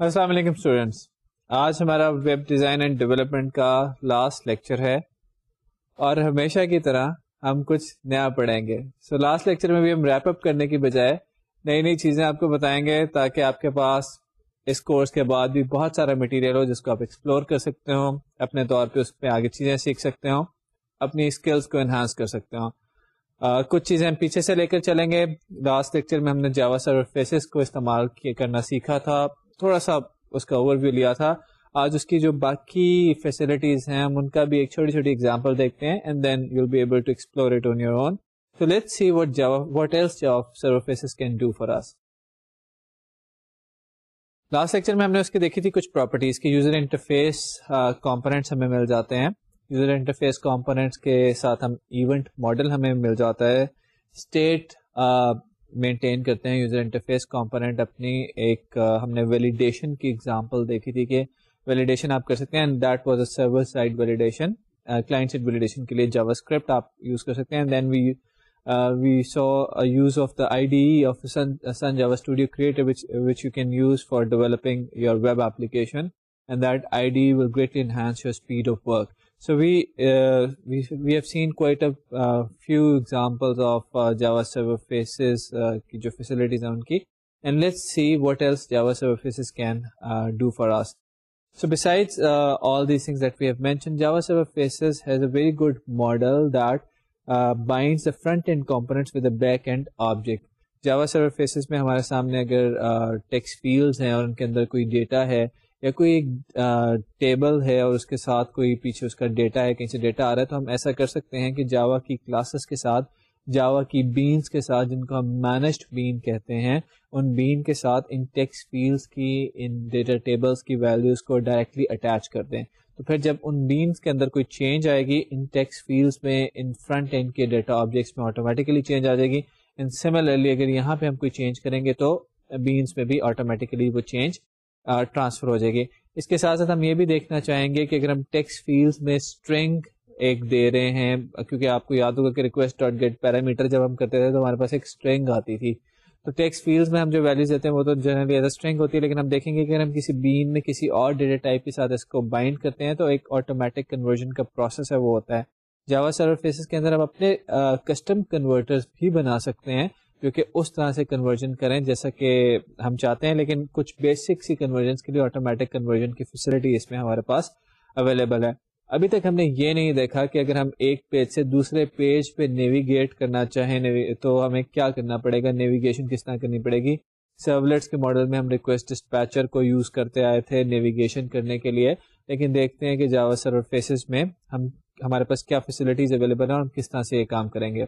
السلام علیکم اسٹوڈینٹس آج ہمارا ویب ڈیزائن اینڈ ڈیولپمنٹ کا لاسٹ لیکچر ہے اور ہمیشہ کی طرح ہم کچھ نیا پڑھیں گے۔ سو لاسٹ لیکچر میں بھی ہم ریپ اپ کرنے کی بجائے نئی نئی چیزیں آپ کو بتائیں گے تاکہ آپ کے پاس اس کورس کے بعد بھی بہت سارا مٹیریل ہو جس کو آپ ایکسپلور کر سکتے ہو اپنے طور پہ اس پہ آگے چیزیں سیکھ سکتے ہوں، اپنی اسکلس کو انہانس کر سکتے ہوں۔ کچھ چیزیں ہم پیچھے سے لے کر چلیں گے۔ لاسٹ لیکچر میں ہم نے جاوا سرور فیسز کو استعمال کرنا سیکھا تھا۔ تھوڑا سا اس کا اوور ویو لیا تھا۔ آج اس کی جو باقی فیسلٹیز ہیں، ہم ان کا بھی ایک چھوٹی چھوٹی ایگزامپل دیکھتے ہیں and then you be able to explore it on your own تو let see what what else Server Faces can do for us last lecture میں ہم نے اس کی دیکھی تھی کچھ پراپرٹیز کے یوزر انٹرفیس کمپونیٹس ہمیں مل جاتے ہیں۔ یوزر انٹرفیس کمپونیٹس کے ساتھ ہم ایونٹ ماڈل ہمیں مل جاتا ہے۔ اسٹیٹ مینٹین کرتے ہیں۔ یوزر انٹرفیس کمپوننٹ اپنی ایک ہم نے ویلیڈیشن کی ایگزامپل دیکھی تھی کہ ویلیڈیشن آپ کر سکتے ہیں. That was a server side validation client side validation کے لیے جاوا اسکرپٹ آپ یوز کر سکتے ہیں. Then we we so use of the I D of Sun Java Studio create which you can use for developing your web application and that I D will greatly enhance your speed of work so we we have seen quite few example of Java Server Faces کی جو facilities ہیں ان کی and let see what else Java Server Faces can do for us so beside all these things that we have mention Java Server Faces has a very good model that binds the front end components with a back end object Java Server Faces میں ہمارے سامنے اگر uh, tax fields ہیں اور ان کے اندر کوئی data ہے یا کوئی uh, ایک ٹیبل ہے اور اس کے ساتھ کوئی پیچھے اس کا ڈیٹا ہے، کہیں سے ڈیٹا آ رہا ہے، تو ہم ایسا کر سکتے ہیں کہ جاوا کی کلاسز کے ساتھ جاوا کی بینس کے ساتھ جن کو ہم مینجڈ بین کہتے ہیں، ان بین کے ساتھ ان ٹیکس فیلڈس کی، ان ڈیٹا ٹیبلس کی ویلیوز کو ڈائریکٹلی اٹیچ کر دیں۔ تو پھر جب ان بینس کے اندر کوئی چینج آئے گی، ان ٹیکس فیلڈس میں، ان فرنٹ اینڈ کے ڈیٹا آبجیکٹس میں آٹومیٹیکلی چینج آ جائے گی۔ اینڈ سملرلی اگر یہاں پہ ہم کوئی چینج کریں گے تو بینس میں بھی آٹومیٹیکلی وہ چینج ٹرانسفر ہو جائے گی۔ اس کے ساتھ ساتھ ہم یہ بھی دیکھنا چاہیں گے کہ اگر ہم ٹیکس فیلڈ میں اسٹرنگ ایک دے رہے ہیں، کیونکہ آپ کو یاد ہوگا کہ ریکویسٹ ڈاٹ گیٹ پیرامیٹر جب ہم کرتے تھے تو ہمارے پاس ایک اسٹرنگ آتی تھی۔ تو ٹیکس فیلڈ میں ہم جو ویلوز دیتے ہیں وہ تو جنرلی ایز اسٹرنگ ہوتی ہے، لیکن ہم دیکھیں گے کہ اگر ہم کسی بین میں کسی اور ڈیٹا ٹائپ کے ساتھ اس کو بائنڈ کرتے ہیں تو ایک آٹومیٹک کنورژن کا پروسیس ہے، وہ ہوتا ہے۔ جاوا سرور فیسز کے اندر ہم اپنے کسٹم کنورٹرز بھی بنا سکتے ہیں جو کہ اس طرح سے کنورژن کریں جیسا کہ ہم چاہتے ہیں، لیکن کچھ بیسک سی کنورژن کے لیے آٹومیٹک کنورژن کی فیسلٹی اس میں ہمارے پاس اویلیبل ہے۔ ابھی تک ہم نے یہ نہیں دیکھا کہ اگر ہم ایک پیج سے دوسرے پیج پہ نیویگیٹ کرنا چاہیں تو ہمیں کیا کرنا پڑے گا؟ نیویگیشن کس طرح کرنی پڑے گی؟ سرولیٹس کے ماڈل میں ہم ریکویسٹ ڈسپیچر کو یوز کرتے آئے تھے نیویگیشن کرنے کے لیے، لیکن دیکھتے ہیں کہ جاوا سرور فیسز میں ہم ہمارے پاس کیا فیسلٹیز اویلیبل ہیں اور کس طرح سے یہ کام کریں گے۔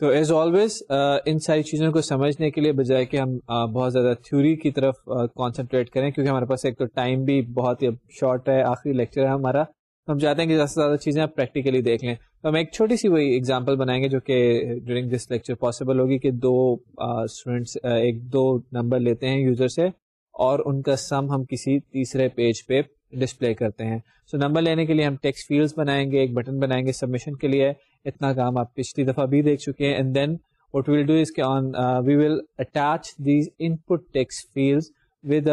تو ایز آلویز ان ساری چیزوں کو سمجھنے کے لیے بجائے کہ ہم uh, بہت زیادہ تھیوری کی طرف کانسنٹریٹ uh, کریں کیونکہ ہمارے پاس ایک تو ٹائم بھی بہت ہی شارٹ ہے آخری لیکچر ہے ہمارا۔ ہم چاہتے ہیں کہ زیادہ سے زیادہ چیزیں آپ پریکٹیکلی دیکھ لیں۔ تو ہم ایک چھوٹی سی وہی ایگزامپل بنائیں گے جو کہ ڈیورنگ دس لیکچر پاسبل ہوگی کہ دو اسٹوڈینٹس uh, ایک دو نمبر لیتے ہیں یوزر سے اور ان کا سم ہم کسی تیسرے پیج پہ ڈسپلے کرتے ہیں۔ سو so, نمبر لینے کے لیے ہم ٹیکس فیلڈ بنائیں گے ایک بٹن بنائیں گے سبمیشن کے لیے۔ اتنا کام آپ پچھلی دفعہ بھی دیکھ چکے ہیں and then what will do is کے on we will attach these input text field with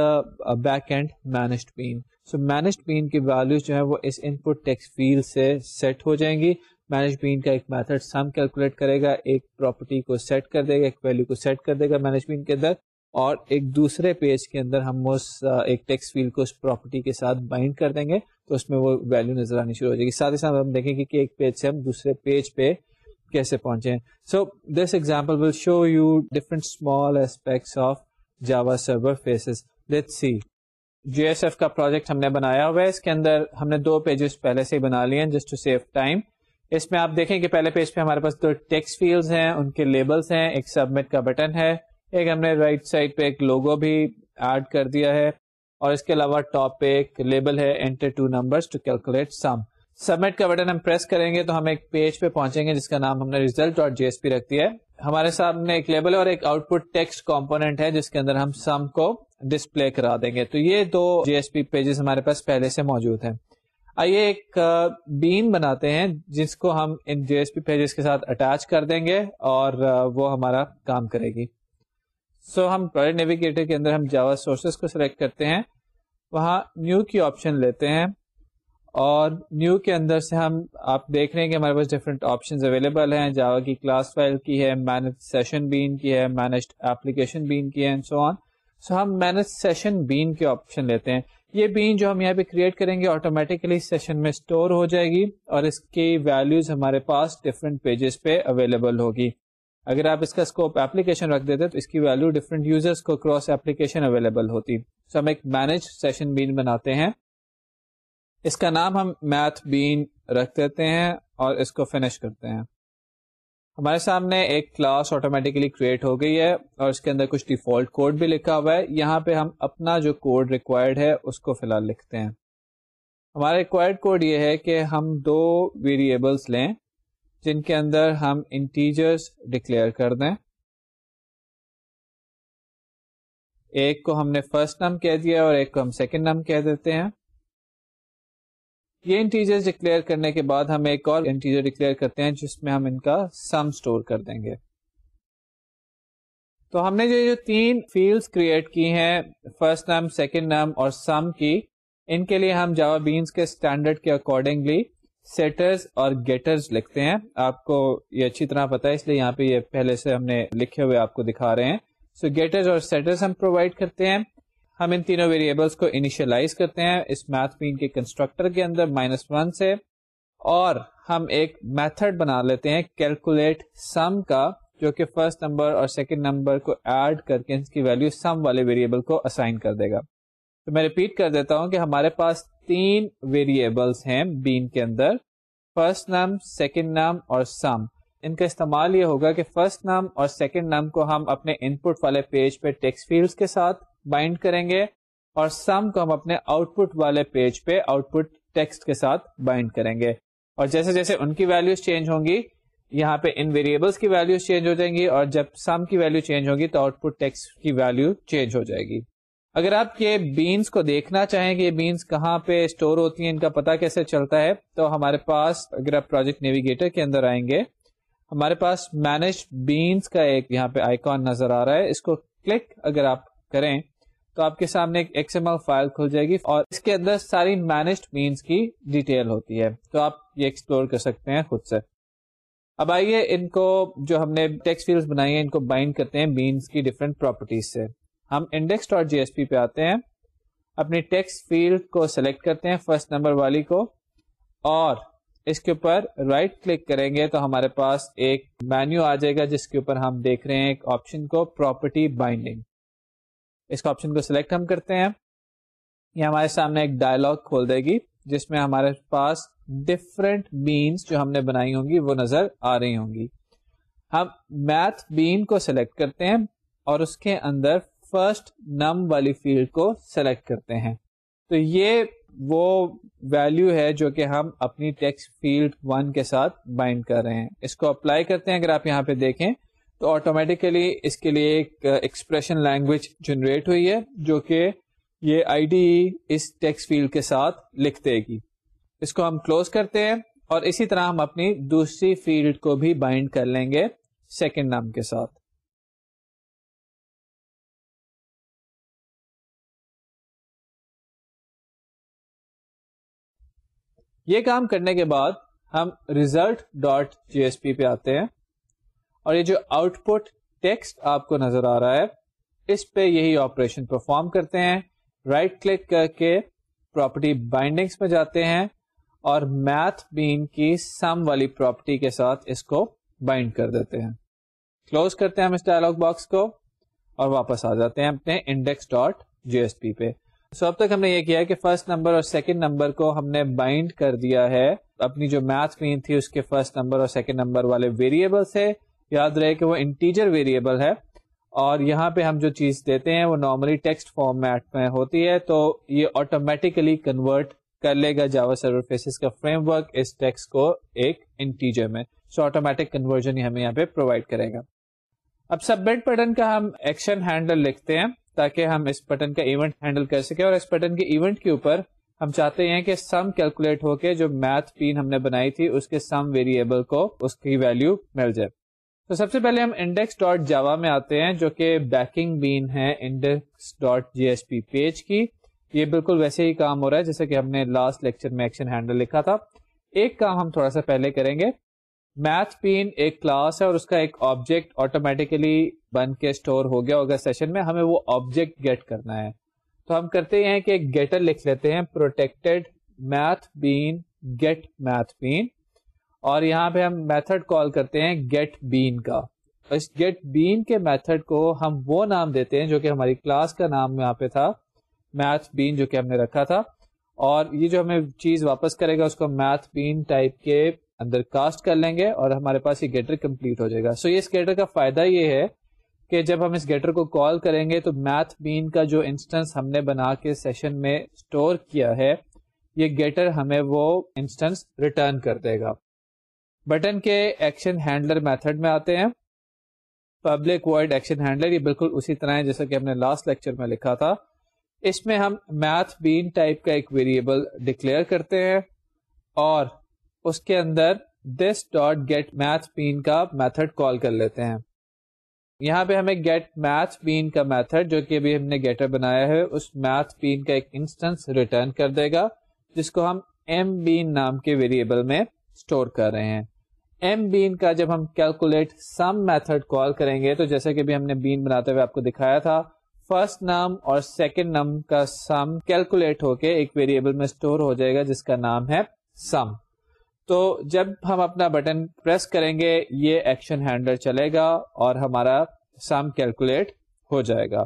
back end managed bean so managed bean کی ویلوز جو ہے وہ اس ان پٹ ٹیکس فیلڈ سے سیٹ ہو جائیں گی. مینج پین کا ایک میتھڈ سم کیلکولیٹ کرے گا. ایک پراپرٹی کو سیٹ کر دے گا. ایک ویلو کو سیٹ کر دے گا مینج پین کے اندر. اور ایک دوسرے پیج کے اندر ہم اس ایک ٹیکس فیلڈ کو اس پراپرٹی کے ساتھ بائنڈ کر دیں گے تو اس میں وہ ویلو نظر آنی شروع ہو جائے گی۔ ساتھ ہی ساتھ ہم دیکھیں گے کہ ایک پیج سے ہم دوسرے پیج پہ کیسے پہنچے so this example will show you different small aspects of Java Server Faces let see J S F کا پروجیکٹ ہم نے بنایا ہوا ہے۔ اس کے اندر ہم نے دو پیجز پہلے سے ہی بنا لیے ہیں جسٹ ٹو سیو ٹائم اس میں آپ دیکھیں کہ پہلے پیج پہ ہمارے پاس دو ٹیکس فیلڈ ہیں، ان کے لیبلس ہیں، ایک سبمٹ کا بٹن ہے۔ ایک ہم نے رائٹ سائڈ پہ ایک لوگو بھی ایڈ کر دیا ہے اور اس کے علاوہ ٹاپ پہ ایک لیبل ہے enter two number to calculate sum submit کا بٹن ہم پریس کریں گے تو ہم ایک پیج پہ پہنچیں گے جس کا نام ہم نے ریزلٹ اور جی ایس پی رکھ دیا ہے۔ ہمارے سامنے ایک لیبل اور ایک آؤٹ پٹ ٹیکسٹ کمپونیٹ ہے جس کے اندر ہم سم کو ڈسپلے کرا دیں گے۔ تو یہ دو جی ایس پی پیجز ہمارے پاس پہلے سے موجود ہیں۔ آئیے ایک بین بناتے ہیں جس کو ہم ان جی ایس پی پیجز کے ساتھ اٹیچ کر دیں گے اور وہ ہمارا کام کرے گی۔ سو so, ہم پروجیکٹ نیویگیٹر کے اندر ہم جاوا سورسز کو سلیکٹ کرتے ہیں۔ وہاں نیو کی آپشن لیتے ہیں اور نیو کے اندر سے ہم آپ دیکھ رہے ہیں کہ ہمارے پاس ڈفرنٹ آپشن اویلیبل ہیں۔ جاوا کی کلاس فائل کی ہے مینج سیشن بین کی ہے مینجڈ ایپلیکیشن بین کی ہے سو آن سو ہم مینج سیشن بین کے آپشن لیتے ہیں۔ یہ بین جو ہم یہاں پہ کریٹ کریں گے آٹومیٹکلی سیشن میں اسٹور ہو جائے گی اور اس کی ویلوز ہمارے پاس ڈفرنٹ پیجز پہ اویلیبل ہوگی۔ اگر آپ اس کا اسکوپ ایپلیکیشن رکھ دیتے تو اس کی ویلو ڈفرنٹ یوزرس کو کراس ایپلیکیشن اویلیبل ہوتی۔ سو ہم ایک مینج سیشن بین بناتے ہیں۔ اس کا نام ہم میتھ بین رکھ دیتے ہیں اور اس کو فنش کرتے ہیں۔ ہمارے سامنے ایک کلاس آٹومیٹکلی کریٹ ہو گئی ہے اور اس کے اندر کچھ ڈیفالٹ کوڈ بھی لکھا ہوا ہے۔ یہاں پہ ہم اپنا جو کوڈ ریکوائرڈ ہے اس کو فی الحال لکھتے ہیں۔ ہمارا ریکوائرڈ کوڈ یہ ہے کہ ہم دو ویریبلس لیں۔ جن کے اندر ہم انٹیجرس ڈکلیئر کر دیں۔ ایک کو ہم نے فرسٹ نم کہہ دیا اور ایک کو ہم سیکنڈ نم کہہ دیتے ہیں۔ یہ انٹیجر ڈکلیئر کرنے کے بعد ہم ایک اور انٹیجر ڈکلیئر کرتے ہیں جس میں ہم ان کا سم اسٹور کر دیں گے۔ تو ہم نے جو تین فیلڈس کریٹ کی ہیں، فرسٹ نام سیکنڈ نام اور سم کی، ان کے لیے ہم جاوا بینس کے اسٹینڈرڈ کے اکارڈنگلی سیٹرز اور گیٹرز لکھتے ہیں۔ آپ کو یہ اچھی طرح پتا ہے، اس لیے یہاں پہ یہ پہلے سے ہم نے لکھے ہوئے آپ کو دکھا رہے ہیں۔ سو so گیٹرز اور سیٹرز ہم پرووائڈ کرتے ہیں۔ ہم ان تینوں ویریبلس کو انیشلائز کرتے ہیں۔ اس میتھ مین کے کنسٹرکٹر کے اندر مائنس ون سے۔ اور ہم ایک میتھڈ بنا لیتے ہیں کیلکولیٹ سم کا، جو کہ فرسٹ نمبر اور سیکنڈ نمبر کو ایڈ کر کے اس کی ویلو سم والے ویریبل کو اسائن کر دے گا۔ تو میں ریپیٹ کر دیتا ہوں کہ ہمارے پاس تین ویریبلس ہیں بین کے اندر فرسٹ نام سیکنڈ نام اور سم ان کا استعمال یہ ہوگا کہ فرسٹ نام اور سیکنڈ نام کو ہم اپنے ان پٹ والے پیج پہ ٹیکس فیلڈ کے ساتھ بائنڈ کریں گے اور سم کو ہم اپنے آؤٹ پٹ والے پیج پہ آؤٹ پٹ ٹیکسٹ کے ساتھ بائنڈ کریں گے۔ اور جیسے جیسے ان کی ویلوز چینج ہوں گی، یہاں پہ ان ویریبلس کی ویلوز چینج ہو جائیں گی اور جب سم کی ویلو چینج ہوگی تو آؤٹ پٹ ٹیکسٹ کی ویلو چینج ہو جائے گی۔ اگر آپ یہ بینس کو دیکھنا چاہیں کہ یہ بینس کہاں پہ اسٹور ہوتی ہیں، ان کا پتا کیسے چلتا ہے، تو ہمارے پاس اگر آپ پروجیکٹ نیویگیٹر کے اندر آئیں گے، ہمارے پاس مینج بینس کا ایک یہاں پہ آئیکن نظر آ رہا ہے۔ اس کو کلک اگر آپ کریں، تو آپ کے سامنے ایک ایکس ایم ایل فائل کھل جائے گی اور اس کے اندر ساری مینجڈ مینس کی ڈیٹیل ہوتی ہے۔ تو آپ یہ ایکسپلور کر سکتے ہیں خود سے۔ اب آئیے ان کو جو ہم نے ٹیکس فیلڈ بنائی ہیں، ان کو بائنڈ کرتے ہیں بینس کی ڈفرنٹ پراپرٹیز سے۔ ہم index dot J S P پہ آتے ہیں۔ اپنی ٹیکس فیلڈ کو سلیکٹ کرتے ہیں فرسٹ نمبر والی کو۔ اور اس کے اوپر رائٹ right کلک کریں گے تو ہمارے پاس ایک مینیو آ جائے گا جس کے اوپر ہم دیکھ رہے ہیں ایک آپشن کو پراپرٹی بائنڈنگ اس کا آپشن کو سلیکٹ ہم کرتے ہیں۔ یہ ہمارے سامنے ایک ڈائلگ کھول دے گی جس میں ہمارے پاس ڈفرینٹ بینس جو ہم نے بنائی ہوں گی وہ نظر آ رہی ہوں گی۔ ہم میتھ بین کو سلیکٹ کرتے ہیں اور اس کے اندر فرسٹ نم والی فیلڈ کو سلیکٹ کرتے ہیں۔ تو یہ وہ ویلو ہے جو کہ ہم اپنی ٹیکس فیلڈ ون کے ساتھ بائنڈ کر رہے ہیں۔ اس کو اپلائی کرتے ہیں اگر آپ یہاں پہ دیکھیں تو آٹومیٹیکلی اس کے لیے ایک ایکسپریشن لینگویج جنریٹ ہوئی ہے جو کہ یہ آئی ڈی اس ٹیکس فیلڈ کے ساتھ لکھ دے گی۔ اس کو ہم کلوز کرتے ہیں اور اسی طرح ہم اپنی دوسری فیلڈ کو بھی بائنڈ کر لیں گے سیکنڈ نام کے ساتھ۔ یہ کام کرنے کے بعد ہم result dot J S P پہ آتے ہیں اور یہ جو آؤٹ پٹ ٹیکسٹ آپ کو نظر آ رہا ہے، اس پہ یہی آپریشن پرفارم کرتے ہیں۔ رائٹ right کلک کر کے پراپرٹی بائنڈنگس میں جاتے ہیں اور میتھ بین کی سم والی پراپرٹی کے ساتھ اس کو بائنڈ کر دیتے ہیں۔ کلوز کرتے ہیں ہم اس ڈائلگ باکس کو اور واپس آ جاتے ہیں اپنے index dot J S P پہ۔ سو اب تک ہم نے یہ کیا کہ فرسٹ نمبر اور سیکنڈ نمبر کو ہم نے بائنڈ کر دیا ہے. اپنی جو میتھ بین تھی، اس کے فرسٹ نمبر اور سیکنڈ نمبر والے ویریبل سے یاد رہے کہ وہ انٹیجر ویریبل ہے. اور یہاں پہ ہم جو چیز دیتے ہیں، وہ نارملی ٹیکسٹ فارمیٹ میں ہوتی ہے. تو یہ آٹومیٹیکلی کنورٹ کر لے گا جاوا سرور فیسز کا فریم ورک اس ٹیکس کو ایک انٹیجر میں. سو آٹومیٹک کنورژن ہمیں یہاں پہ پرووائڈ کرے گا. اب سبمٹ بٹن کا ہم ایکشن ہینڈل لکھتے ہیں. تاکہ ہم اس بٹن کا ایونٹ ہینڈل کر سکیں اور اس بٹن کے ایونٹ کے اوپر ہم چاہتے ہیں کہ سم کیلکولیٹ ہو کے جو میتھ پین ہم نے بنائی تھی، اس کے سم ویریبل کو اس کی ویلو مل جائے۔ تو سب سے پہلے ہم انڈیکس ڈاٹ جاوا میں آتے ہیں، جو کہ بیکنگ بین ہے index dot J S P page کی۔ یہ بالکل ویسے ہی کام ہو رہا ہے، جیسے کہ ہم نے لاسٹ لیکچر میں ایکشن ہینڈل لکھا تھا۔ ایک کام ہم تھوڑا سا پہلے کریں گے۔ میتھ پین ایک کلاس ہے اور اس کا ایک آبجیکٹ آٹومیٹیکلی بن کے اسٹور ہو گیا ہوگا سیشن میں۔ ہمیں وہ آبجیکٹ گیٹ کرنا ہے۔ تو ہم کرتے ہیں کہ ایک گیٹر لکھ لیتے ہیں۔ Protected math bean get math bean اور یہاں پہ ہم میتھڈ کال کرتے ہیں گیٹ بین کا۔ اس گیٹ بین کے میتھڈ کو ہم وہ نام دیتے ہیں جو کہ ہماری کلاس کا نام یہاں پہ تھا۔ میتھ بین جو کہ ہم نے رکھا تھا۔ اور یہ جو ہمیں چیز واپس کرے گا اس کو میتھ بین ٹائپ کے اندر کاسٹ کر لیں گے اور ہمارے پاس یہ گیٹر کمپلیٹ ہو جائے گا۔ سو so یہ اس گیٹر کا فائدہ یہ ہے کہ جب ہم اس گیٹر کو کال کریں گے تو میتھ بین کا جو انسٹنس ہم نے بنا کے سیشن میں اسٹور کیا ہے، یہ گیٹر ہمیں وہ انسٹنس ریٹرن کر دے گا۔ بٹن کے ایکشن ہینڈلر میتھڈ میں آتے ہیں۔ پبلک ورڈ ایکشن ہینڈلر یہ بالکل اسی طرح ہے جیسا کہ ہم نے لاسٹ لیکچر میں لکھا تھا۔ اس میں ہم میتھ بین ٹائپ کا ایک ویریبل ڈکلیئر کرتے ہیں اور اس کے اندر this dot get math bean کا میتھڈ کال کر لیتے ہیں۔ یہاں پہ ہمیں گیٹ میتھ بین کا میتھڈ جو کہ ابھی ہم نے گیٹر بنایا ہے، اس میتھ بین کا ایک انسٹنس ریٹرن کر دے گا، جس کو ہم ایم بین نام کے ویریبل میں اسٹور کر رہے ہیں۔ ایم بین کا جب ہم کیلکولیٹ سم میتھڈ کال کریں گے، تو جیسا کہ بھی ہم نے بین بناتے ہوئے آپ کو دکھایا تھا فرسٹ نام اور سیکنڈ نام کا سم کیلکولیٹ ہو کے ایک ویریبل میں اسٹور ہو جائے گا، جس کا نام ہے سم تو جب ہم اپنا بٹن پریس کریں گے، یہ ایکشن ہینڈل چلے گا اور ہمارا سم کیلکولیٹ ہو جائے گا۔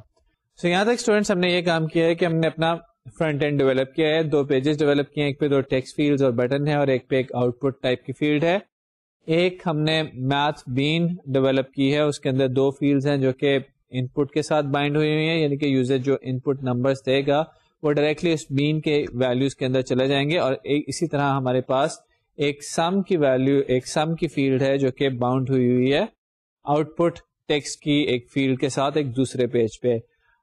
سو so یہاں تک اسٹوڈینٹس ہم نے یہ کام کیا ہے کہ ہم نے اپنا فرنٹ اینڈ ڈیولپ کیا ہے، دو پیجز ڈیولپ کیے ایک پہ دو ٹیکس فیلڈ اور بٹن ہے اور ایک پہ ایک آؤٹ پٹ ٹائپ کی فیلڈ ہے۔ ایک ہم نے میتھ بین ڈیولپ کی ہے، اس کے اندر دو فیلڈ ہیں جو کہ ان پٹ کے ساتھ بائنڈ ہوئی ہوئی ہیں یعنی کہ یوزر جو ان پٹ نمبر دے گا، وہ ڈائریکٹلی اس بین کے ویلوز کے اندر چلے جائیں گے اور اسی طرح ہمارے پاس ایک سم کی ویلو ایک سم کی فیلڈ ہے جو کہ باؤنڈ ہوئی ہوئی ہے۔ آؤٹ پٹ ٹیکس کی ایک فیلڈ کے ساتھ ایک دوسرے پیج پہ۔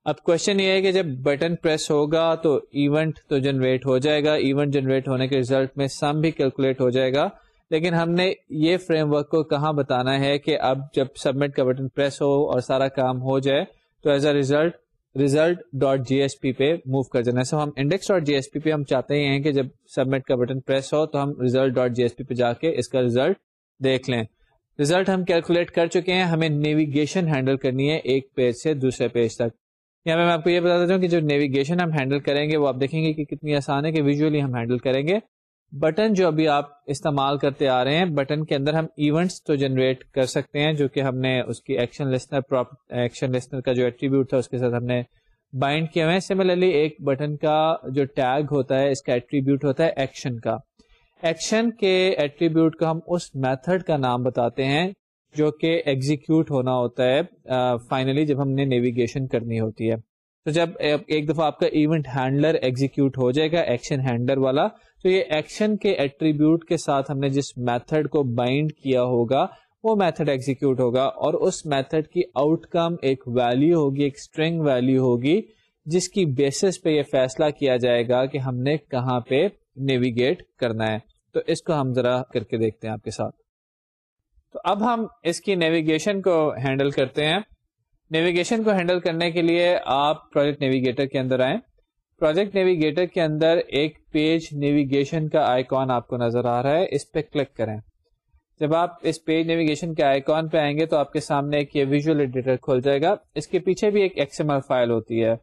اب کوشچن یہ ہے کہ جب بٹن پریس ہوگا تو ایونٹ تو جنریٹ ہو جائے گا۔ ایونٹ جنریٹ ہونے کے ریزلٹ میں سم بھی کیلکولیٹ ہو جائے گا۔ لیکن ہم نے یہ فریم ورک کو کہاں بتانا ہے کہ اب جب سبمٹ کا بٹن پریس ہو اور سارا کام ہو جائے تو as a result result dot J S P پہ موو کر دینا سو ہم index dot J S P پہ ہم چاہتے ہیں کہ جب سبمٹ کا بٹن پریس ہو تو ہم result dot J S P پہ جا کے اس کا ریزلٹ دیکھ لیں۔ ریزلٹ ہم کیلکولیٹ کر چکے ہیں۔ ہمیں نیویگیشن ہینڈل کرنی ہے ایک پیج سے دوسرے پیج تک۔ یہاں میں آپ کو یہ بتا دیتا ہوں کہ جو نیویگیشن ہم ہینڈل کریں گے وہ آپ دیکھیں گے کہ کتنی آسان ہے کہ ویژلی ہم ہینڈل کریں گے۔ بٹن جو ابھی آپ استعمال کرتے آ رہے ہیں، بٹن کے اندر ہم ایونٹس تو جنریٹ کر سکتے ہیں، جو کہ ہم نے اس کی ایکشن لسنر ایکشن لسنر کا جو ایٹریبیوٹ تھا، اس کے ساتھ ہم نے بائنڈ کیا ہوئے سملرلی ایک بٹن کا جو ٹیگ ہوتا ہے، اس کا ایٹریبیوٹ ہوتا ہے ایکشن کا۔ ایکشن کے ایٹریبیوٹ کا ہم اس میتھڈ کا نام بتاتے ہیں، جو کہ ایگزیکیوٹ ہونا ہوتا ہے فائنلی جب ہم نے نیویگیشن کرنی ہوتی ہے۔ تو جب ایک دفعہ آپ کا ایونٹ ہینڈلر ایگزیکیوٹ ہو جائے گا ایکشن ہینڈلر والا تو یہ ایکشن کے ایٹریبیوٹ کے ساتھ ہم نے جس میتھڈ کو بائنڈ کیا ہوگا، وہ میتھڈ ایگزیکیوٹ ہوگا اور اس میتھڈ کی آؤٹ کم ایک ویلو ہوگی، ایک اسٹرنگ ویلو ہوگی، جس کی بیسس پہ یہ فیصلہ کیا جائے گا کہ ہم نے کہاں پہ نیویگیٹ کرنا ہے۔ تو اس کو ہم ذرا کر کے دیکھتے ہیں آپ کے ساتھ۔ تو اب ہم اس کی نیویگیشن کو ہینڈل کرتے ہیں۔ نیویگیشن کو ہینڈل کرنے کے لیے آپ پروجیکٹ نیویگیٹر کے اندر آئیں۔ پروجیکٹ نیویگیٹر کے اندر ایک پیج نیویگیشن کا آئیکن آپ کو نظر آ رہا ہے، اس پہ کلک کریں۔ جب آپ اس پیج نیویگیشن کے آئیکن پہ آئیں گے تو آپ کے سامنے ایک یہ ویژل ایڈیٹر کھول جائے گا۔ اس کے پیچھے بھی ایک ایکس ایم ایل فائل ہوتی ہے۔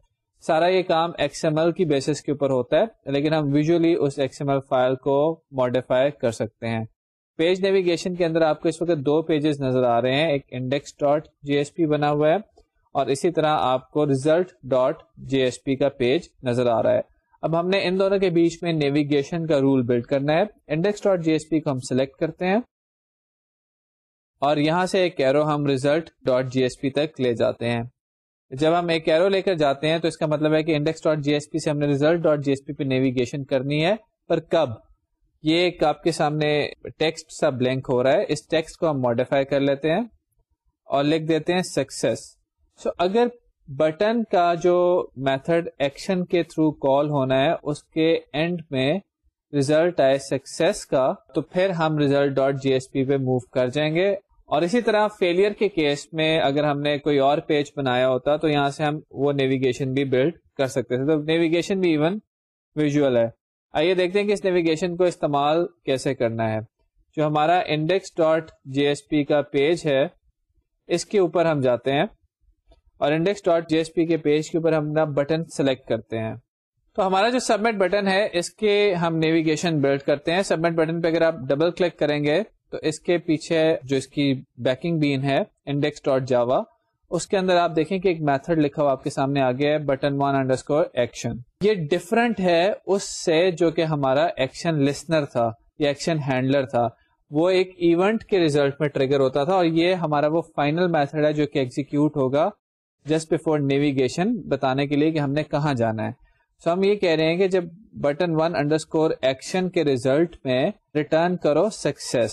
سارا یہ کام ایکس ایم ایل کی بیسس کے اوپر ہوتا ہے، لیکن ہم ویژلی اس ایکس ایم ایل فائل کو ماڈیفائی کر سکتے ہیں۔ پیج نیویگیشن کے اندر آپ کو اس وقت دو پیجز نظر آ رہے ہیں۔ ایک index dot J S P بنا ہوا ہے۔ اور اسی طرح آپ کو result dot J S P کا پیج نظر آ رہا ہے۔ اب ہم نے ان دونوں کے بیچ میں نیویگیشن کا رول بلڈ کرنا ہے۔ Index dot J S P کو ہم سلیکٹ کرتے ہیں۔ اور یہاں سے ایک ایرو ہم result dot J S P تک لے جاتے ہیں۔ جب ہم ایک ایرو لے کر جاتے ہیں تو اس کا مطلب ہے کہ index dot J S P سے ہم نے result dot J S P پہ نیویگیشن کرنی ہے۔ پر کب؟ یہ ایک آپ کے سامنے ٹیکسٹ سا بلینک ہو رہا ہے۔ اس ٹیکسٹ کو ہم ماڈیفائی کر لیتے ہیں اور لکھ دیتے ہیں سکسیس سو so, اگر بٹن کا جو میتھڈ ایکشن کے تھرو کال ہونا ہے اس کے اینڈ میں ریزلٹ آئے سکسیس کا تو پھر ہم result dot J S P پہ موو کر جائیں گے۔ اور اسی طرح فیلئر کے کیس میں اگر ہم نے کوئی اور پیج بنایا ہوتا تو یہاں سے ہم وہ نیویگیشن بھی بلڈ کر سکتے تھے۔ تو نیویگیشن بھی ایون ویژل ہے۔ آئیے دیکھتے ہیں کہ اس نیویگیشن کو استعمال کیسے کرنا ہے۔ جو ہمارا index dot J S P کا پیج ہے اس کے اوپر ہم جاتے ہیں۔ اور index dot J S P کے پیج کے اوپر ہم اپنا بٹن سلیکٹ کرتے ہیں۔ تو ہمارا جو سبمٹ بٹن ہے، اس کے ہم نیویگیشن بلڈ کرتے ہیں۔ سبمٹ بٹن پہ اگر آپ ڈبل کلک کریں گے، تو اس کے پیچھے جو اس کی بیکنگ بین ہے انڈیکس ڈاٹ جاوا اس کے اندر آپ دیکھیں کہ ایک میتھڈ لکھا ہوا آپ کے سامنے آ گیا ہے button one under score action یہ ڈفرنٹ ہے اس سے جو کہ ہمارا ایکشن لسنر تھا، یا ایکشن ہینڈلر تھا۔ وہ ایک ایونٹ کے ریزلٹ میں ٹریگر ہوتا تھا اور یہ ہمارا وہ فائنل میتھڈ ہے جو کہ ایگزیکیوٹ ہوگا۔ جسٹ بفور نیویگیشن بتانے کے لیے کہ ہم نے کہاں جانا ہے۔ سو so ہم یہ کہہ رہے ہیں کہ جب button one under score action کے ریزلٹ میں ریٹرن کرو سکسیس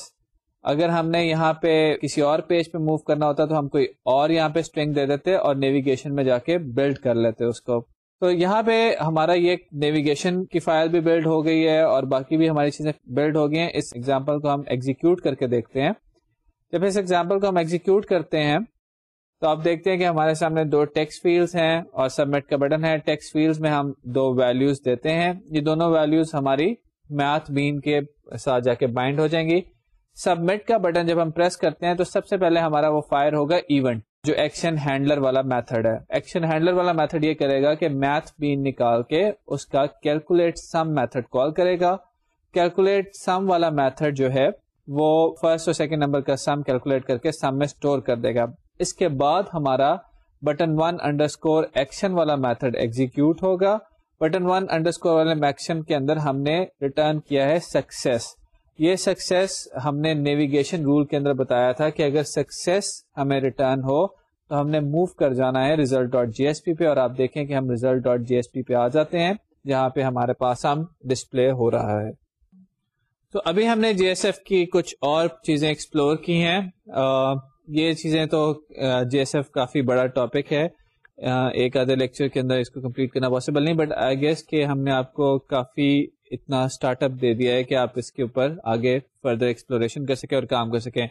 اگر ہم نے یہاں پہ کسی اور پیج پہ موو کرنا ہوتا تو ہم کوئی اور یہاں پہ اسٹرنگ دے دیتے اور نیویگیشن میں جا کے بلڈ کر لیتے اس کو۔ تو یہاں پہ ہمارا یہ نیویگیشن کی فائل بھی بلڈ ہو گئی ہے اور باقی بھی ہماری چیزیں بلڈ ہو گئی ہیں۔ اس ایگزامپل کو ہم ایگزیکیوٹ کر کے دیکھتے ہیں۔ جب اس ایگزامپل کو ہم ایگزیکیوٹ کرتے ہیں تو آپ دیکھتے ہیں کہ ہمارے سامنے دو ٹیکس فیلڈس ہیں اور سبمٹ کا بٹن ہے۔ ٹیکس فیلڈ میں ہم دو ویلوز دیتے ہیں۔ یہ دونوں ویلوز ہماری میتھ بین کے ساتھ جا کے بائنڈ ہو جائیں گی۔ سبمٹ کا بٹن جب ہم پریس کرتے ہیں تو سب سے پہلے ہمارا وہ فائر ہوگا ایونٹ جو ایکشن ہینڈلر والا میتھڈ ہے۔ ایکشن ہینڈلر والا میتھڈ یہ کرے گا کہ میتھ بین نکال کے اس کا کیلکولیٹ سم میتھڈ کال کرے گا۔ کیلکولیٹ سم والا میتھڈ جو ہے وہ فرسٹ اور سیکنڈ نمبر کا سم کیلکولیٹ کر کے سم میں اسٹور کر دے گا۔ اس کے بعد ہمارا button one under score action والا میتھڈ ایگزیکیوٹ ہوگا۔ بٹن ون انڈر اسکور والے ایکشن کے اندر ہم نے ریٹرن کیا ہے سکسیس یہ سکسیس ہم نے نیویگیشن رول کے اندر بتایا تھا کہ اگر سکسیس ہمیں ریٹرن ہو تو ہم نے موو کر جانا ہے result dot J S P پہ اور آپ دیکھیں کہ ہم result dot J S P پہ آ جاتے ہیں جہاں پہ ہمارے پاس ہم ڈسپلے ہو رہا ہے۔ تو ابھی ہم نے جی ایس ایف کی کچھ اور چیزیں ایکسپلور کی ہیں۔ آ, یہ چیزیں تو جی ایس ایف کافی بڑا ٹاپک ہے۔ ایک آدھے لیکچر کے اندر اس کو کمپلیٹ کرنا پاسبل نہیں بٹ آئی گیس کہ ہم نے آپ کو کافی اتنا اسٹارٹ اپ دے دیا ہے کہ آپ اس کے اوپر آگے فردر ایکسپلوریشن کر سکیں اور کام کر سکیں۔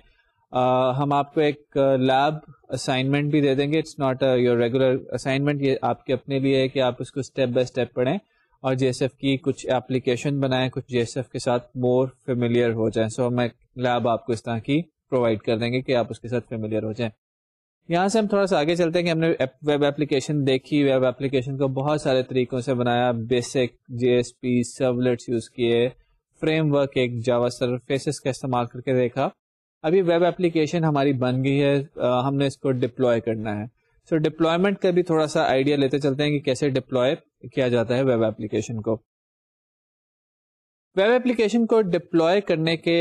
ہم آپ کو ایک لیب اسائنمنٹ بھی دے دیں گے۔ It's not your regular assignment یہ آپ کے اپنے لیے ہے کہ آپ اس کو اسٹیپ بائی اسٹیپ پڑھیں اور جی ایس ایف کی کچھ اپلیکیشن بنائیں، کچھ جی ایس ایف کے ساتھ مور فیملیئر ہو جائیں۔ سو ہم ایک لیب آپ کو اس طرح کی پرووائڈ کر دیں گے کہ آپ اس کے ساتھ فیملیئر ہو جائیں۔ یہاں سے ہم تھوڑا سا آگے چلتے ہیں کہ ہم نے ویب ایپلیکیشن دیکھی۔ ویب ایپلیکیشن کو بہت سارے طریقوں سے بنایا۔ Basic J S P servlets use کیے۔ فریم ورک ایک جاوا سرفیسز کا استعمال کر کے دیکھا۔ ابھی ویب ایپلیکیشن ہماری بن گئی ہے۔ ہم نے اس کو ڈپلوائے کرنا ہے۔ سو so, ڈپلوائمنٹ کا بھی تھوڑا سا آئیڈیا لیتے چلتے ہیں کہ کیسے ڈپلوائے کیا جاتا ہے ویب ایپلیکیشن کو۔ ویب اپلیکیشن کو ڈپلوائے کرنے کے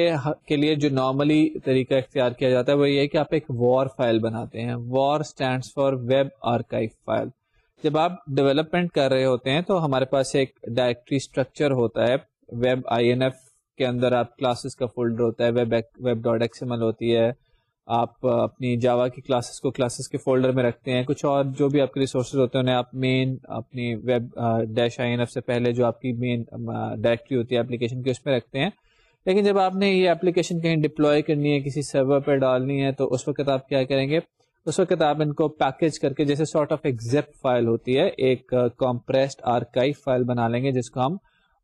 کے لیے جو نارملی طریقہ اختیار کیا جاتا ہے وہ یہ کہ آپ ایک وار فائل بناتے ہیں۔ War stands for web archive file. جب آپ ڈیولپمنٹ کر رہے ہوتے ہیں تو ہمارے پاس ایک ڈائریکٹری اسٹرکچر ہوتا ہے۔ ویب آئی این ایف کے اندر آپ کلاسز کا فولڈر ہوتا ہے۔ Web web dot X M L ہوتی ہے۔ آپ اپنی جاوا کی کلاسز کو کلاسز کے فولڈر میں رکھتے ہیں۔ کچھ اور جو بھی آپ کے ریسورسز ہوتے ہیں، انہیں آپ مین اپنی web dash I N F سے پہلے جو آپ کی مین ڈائریکٹری ہوتی ہے اپلیکیشن کی اس میں رکھتے ہیں۔ لیکن جب آپ نے یہ اپلیکیشن کہیں ڈپلوائے کرنی ہے، کسی سرور پہ ڈالنی ہے، تو اس وقت آپ کیا کریں گے؟ اس وقت آپ ان کو پیکج کر کے، جیسے سارٹ آف ایک زپ فائل ہوتی ہے، ایک کمپریسڈ آرکائیو فائل بنا لیں گے، جس کو ہم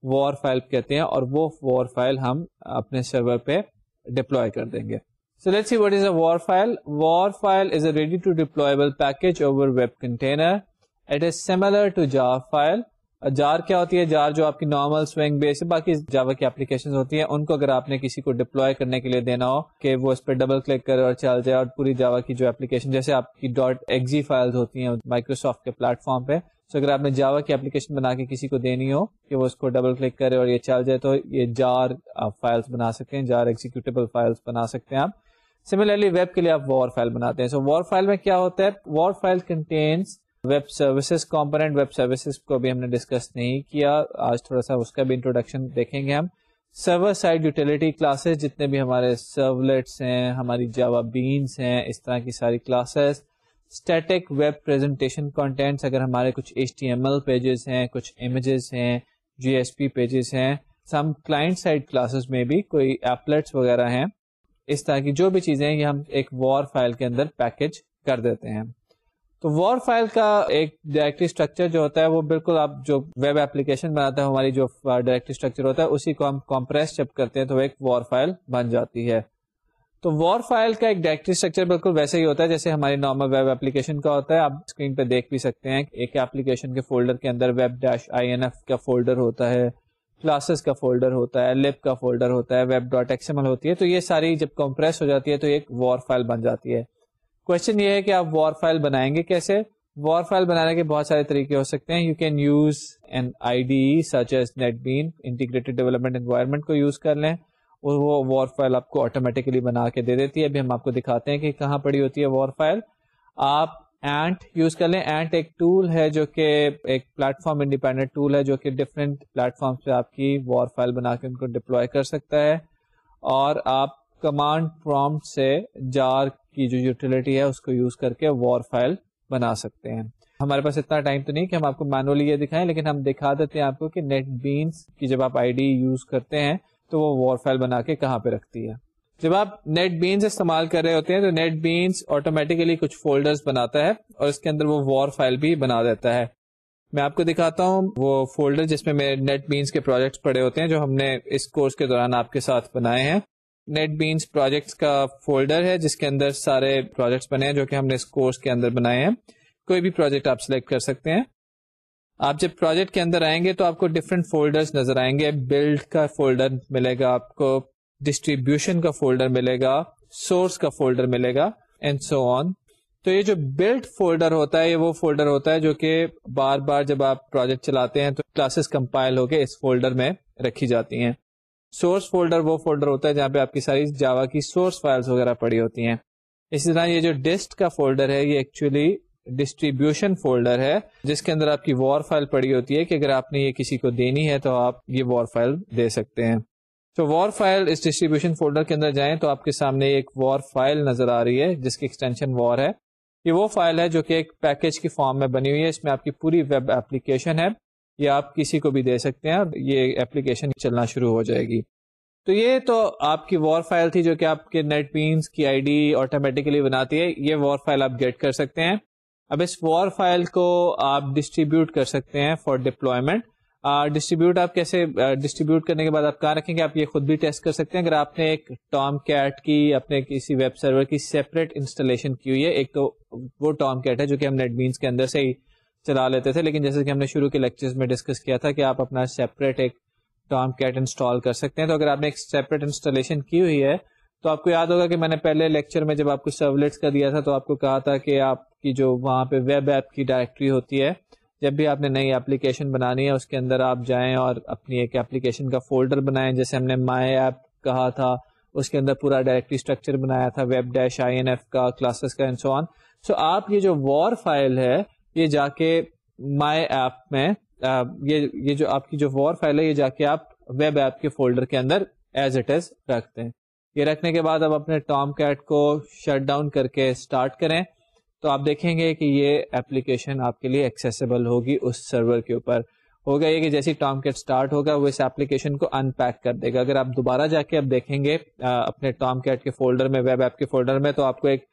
وار فائل کہتے ہیں۔ اور وہ وار فائل ہم اپنے سرور پہ ڈپلوائے کر دیں گے۔ So let's see what is a WAR file. WAR file is a ready to deployable package over web container. It is similar to jar file. جار کیا ہوتی ہے جار جو آپ کی نارمل سوئنگ بیس باقی جاوا کی اپلیکیشن ہوتی ہیں ان کو اگر آپ نے کسی کو ڈپلوائے کرنے کے لیے دینا ہو کہ وہ اس پہ ڈبل کلک کرے اور چل جائے اور پوری جاوا کی جو اپلیکیشن جیسے آپ کی ڈاٹ ایگزی فائل ہوتی ہیں مائکروسافٹ کے پلیٹ فارم پہ تو اگر آپ نے جاوا کی اپلیکیشن بنا کے کسی کو دینی ہو کہ وہ اس کو ڈبل کلک کرے اور یہ چل جائے تو یہ جار فائلس بنا سکتے ہیں جار ایگزیکٹیبل فائلس بنا سکتے ہیں آپ سملرلی ویب کے لیے آپ وار فائل بناتے ہیں. سو وار فائل میں کیا ہوتا ہے؟ War file contains web services component web services کو بھی ہم نے ڈسکس نہیں کیا. آج تھوڑا سا اس کا بھی انٹروڈکشن دیکھیں گے ہم. سرور سائڈ یوٹیلیٹی کلاسز جتنے بھی ہمارے سرولیٹس ہیں، ہماری جاوا بینس ہیں، اس طرح کی ساری classes static web presentation contents اگر ہمارے کچھ H T M L pages ہیں، کچھ امیجز ہیں جی ایس پی پیجز ہیں سم کلائنٹ سائڈ کلاسز میں بھی کوئی ایپلیٹس وغیرہ ہیں. اس طرح کی جو بھی چیزیں ہیں یہ ہم ایک وار فائل کے اندر پیکج کر دیتے ہیں۔ تو وار فائل کا ایک ڈائریکٹری اسٹرکچر جو ہوتا ہے وہ بالکل آپ جو ویب ایپلیکیشن بناتے ہیں ہماری جو ڈائریکٹری اسٹرکچر ہوتا ہے، اسی کو ہم کمپریس جب کرتے ہیں تو ایک وار فائل بن جاتی ہے۔ تو وار فائل کا ایک ڈائریکٹری اسٹرکچر بالکل ویسے ہی ہوتا ہے، جیسے ہماری نارمل ویب ایپلیکیشن کا ہوتا ہے۔ آپ اسکرین پہ دیکھ بھی سکتے ہیں ایک ایپلیکیشن کے فولڈر کے اندر web dash I N F کا فولڈر ہوتا ہے۔ کلاسز کا فولڈر ہوتا ہے لپ کا فولڈر ہوتا ہے web dot X M L ہوتی ہے، تو یہ ساری جب کمپریس ہو جاتی ہے تو ایک وار فائل بن جاتی ہے۔ کوشچن یہ ہے کہ آپ وار فائل بنائیں گے کیسے؟ وار فائل بنانے کے بہت سارے طریقے ہو سکتے ہیں۔ You can use N I D such as Net Bean integrated development environment کو یوز کر لیں۔ اور وہ وار فائل آپ کو آٹومیٹکلی بنا کے دے دیتی ہے۔ ابھی ہم آپ کو دکھاتے ہیں کہ کہاں پڑی ہوتی ہے وار فائل آپ اینٹ یوز کر لیں اینٹ ایک ٹول ہے جو کہ ایک پلیٹ فارم انڈیپینڈنٹ ٹول ہے جو کہ ڈفرینٹ پلیٹ فارم پہ آپ کی وار فائل بنا کے ان کو ڈپلوائے کر سکتا ہے اور آپ کمانڈ پرومٹ سے جار کی جو یوٹیلٹی ہے اس کو یوز کر کے وار فائل بنا سکتے ہیں ہمارے پاس اتنا ٹائم تو نہیں کہ ہم آپ کو مینولی یہ دکھائیں لیکن ہم دکھا دیتے ہیں آپ کو کہ نیٹ بینس کی جب آپ آئی ڈی یوز کرتے ہیں تو وہ وار فائل بنا کے کہاں پہ رکھتی ہے جب آپ نیٹ بینس استعمال کر رہے ہوتے ہیں تو نیٹ بینس آٹومیٹیکلی کچھ فولڈرز بناتا ہے اور اس کے اندر وہ وار فائل بھی بنا دیتا ہے۔ میں آپ کو دکھاتا ہوں وہ فولڈر جس میں میرے نیٹ بینس کے پروجیکٹس پڑے ہوتے ہیں جو ہم نے اس کورس کے دوران آپ کے ساتھ بنائے ہیں۔ نیٹ بینس پروجیکٹس کا فولڈر ہے جس کے اندر سارے پروجیکٹس بنے ہیں جو کہ ہم نے اس کورس کے اندر بنائے ہیں۔ کوئی بھی پروجیکٹ آپ سلیکٹ کر سکتے ہیں۔ آپ جب پروجیکٹ کے اندر آئیں گے تو آپ کو ڈفرنٹ فولڈرز نظر آئیں گے۔ بلڈ کا فولڈر ملے گا آپ کو۔ ڈسٹریبیوشن کا فولڈر ملے گا سورس کا فولڈر ملے گا اینڈ سو آن تو یہ جو بلڈ فولڈر ہوتا ہے، یہ وہ فولڈر ہوتا ہے جو کہ بار بار جب آپ پروجیکٹ چلاتے ہیں تو کلاسز کمپائل ہو کے اس فولڈر میں رکھی جاتی ہیں. سورس فولڈر وہ فولڈر ہوتا ہے جہاں پہ آپ کی ساری جاوا کی سورس فائلس وغیرہ پڑی ہوتی ہیں. اسی طرح یہ جو ڈسٹ کا فولڈر ہے، یہ ایکچولی ڈسٹریبیوشن فولڈر ہے، جس کے اندر آپ کی وار فائل پڑی ہوتی ہے کہ اگر آپ نے یہ کسی کو دینی ہے تو آپ یہ وار فائل دے سکتے ہیں. تو وار فائل اس ڈسٹریبیوشن فولڈر کے اندر جائیں تو آپ کے سامنے ایک وار فائل نظر آ رہی ہے، جس کی ایکسٹینشن وار ہے۔ یہ وہ فائل ہے جو کہ ایک پیکج کی فارم میں بنی ہوئی ہے۔ اس میں آپ کی پوری ویب ایپلیکیشن ہے۔ یہ آپ کسی کو بھی دے سکتے ہیں اور یہ ایپلیکیشن چلنا شروع ہو جائے گی۔ تو یہ تو آپ کی وار فائل تھی جو کہ آپ کے نیٹ بینس کی آئی ڈی آٹومیٹکلی بناتی ہے۔ یہ وار فائل آپ گیٹ کر سکتے ہیں۔ اب اس وار فائل کو آپ ڈسٹریبیوٹ کر سکتے ہیں فار ڈپلوائمنٹ ڈسٹریبیوٹ آپ کیسے ڈسٹریبیوٹ کرنے کے بعد آپ کہاں رکھیں گے؟ آپ یہ خود بھی ٹیسٹ کر سکتے ہیں۔ اگر آپ نے ایک ٹام کیٹ کی، اپنے کسی ویب سرور کی سیپریٹ انسٹالیشن کی ہوئی ہے، ایک تو وہ ٹام کیٹ ہے جو کہ ہم نیٹ بینس کے اندر سے ہی چلا لیتے تھے، لیکن جیسے کہ ہم نے شروع کے لیکچر میں ڈسکس کیا تھا کہ آپ اپنا سیپریٹ ایک ٹام کیٹ انسٹال کر سکتے ہیں۔ تو اگر آپ نے ایک سیپریٹ انسٹالیشن کی ہوئی ہے، تو آپ کو یاد ہوگا کہ میں نے پہلے لیکچر میں جب آپ کو سرولیٹس کا دیا تھا، تو آپ کو کہا تھا کہ آپ کی جو وہاں پہ ویب ایپ کی ڈائریکٹری ہوتی ہے جب بھی آپ نے نئی اپلیکیشن بنانی ہے، اس کے اندر آپ جائیں اور اپنی ایک اپلیکیشن کا فولڈر بنائیں، جیسے ہم نے مائی ایپ کہا تھا، اس کے اندر پورا ڈائریکٹری اسٹرکچر بنایا تھا web dash I N F کا کلاسز کا سو آن سو آپ یہ جو وار فائل ہے، یہ جا کے مائی ایپ میں یہ جو آپ کی جو وار فائل ہے، یہ جا کے آپ ویب ایپ کے فولڈر کے اندر ایز اٹ از رکھتے ہیں۔ یہ رکھنے کے بعد آپ اپنے ٹام کیٹ کو شٹ ڈاؤن کر کے اسٹارٹ کریں۔ تو آپ دیکھیں گے کہ یہ اپلیکیشن آپ کے لیے ایکسیسیبل ہوگی اس سرور کے اوپر۔ ہوگا یہ کہ جیسی ٹام کیٹ اسٹارٹ ہوگا وہ اس اپلیکیشن کو ان پیک کر دے گا۔ اگر آپ دوبارہ جا کے اب دیکھیں گے اپنے ٹام کیٹ کے فولڈر میں ویب ایپ کے فولڈر میں تو آپ کو ایک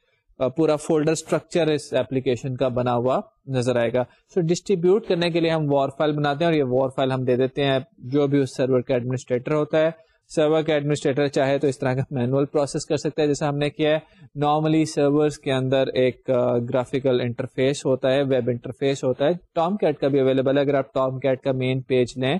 پورا فولڈر اسٹرکچر اس ایپلیکیشن کا بنا ہوا نظر آئے گا۔ سو so, ڈسٹریبیوٹ کرنے کے لیے ہم وار فائل بناتے ہیں اور یہ وار فائل ہم دے دیتے ہیں جو بھی اس سرور کا ایڈمنسٹریٹر ہوتا ہے۔ سرور کا ایڈمنسٹریٹر چاہے تو اس طرح کا مینوئل پروسیس کر سکتا ہے جیسے ہم نے کیا ہے۔ نارملی سرورز کے اندر ایک گرافیکل انٹرفیس ہوتا ہے ویب انٹرفیس ہوتا ہے۔ ٹام کیٹ کا بھی اویلیبل ہے۔ اگر آپ ٹام کیٹ کا مین پیج لیں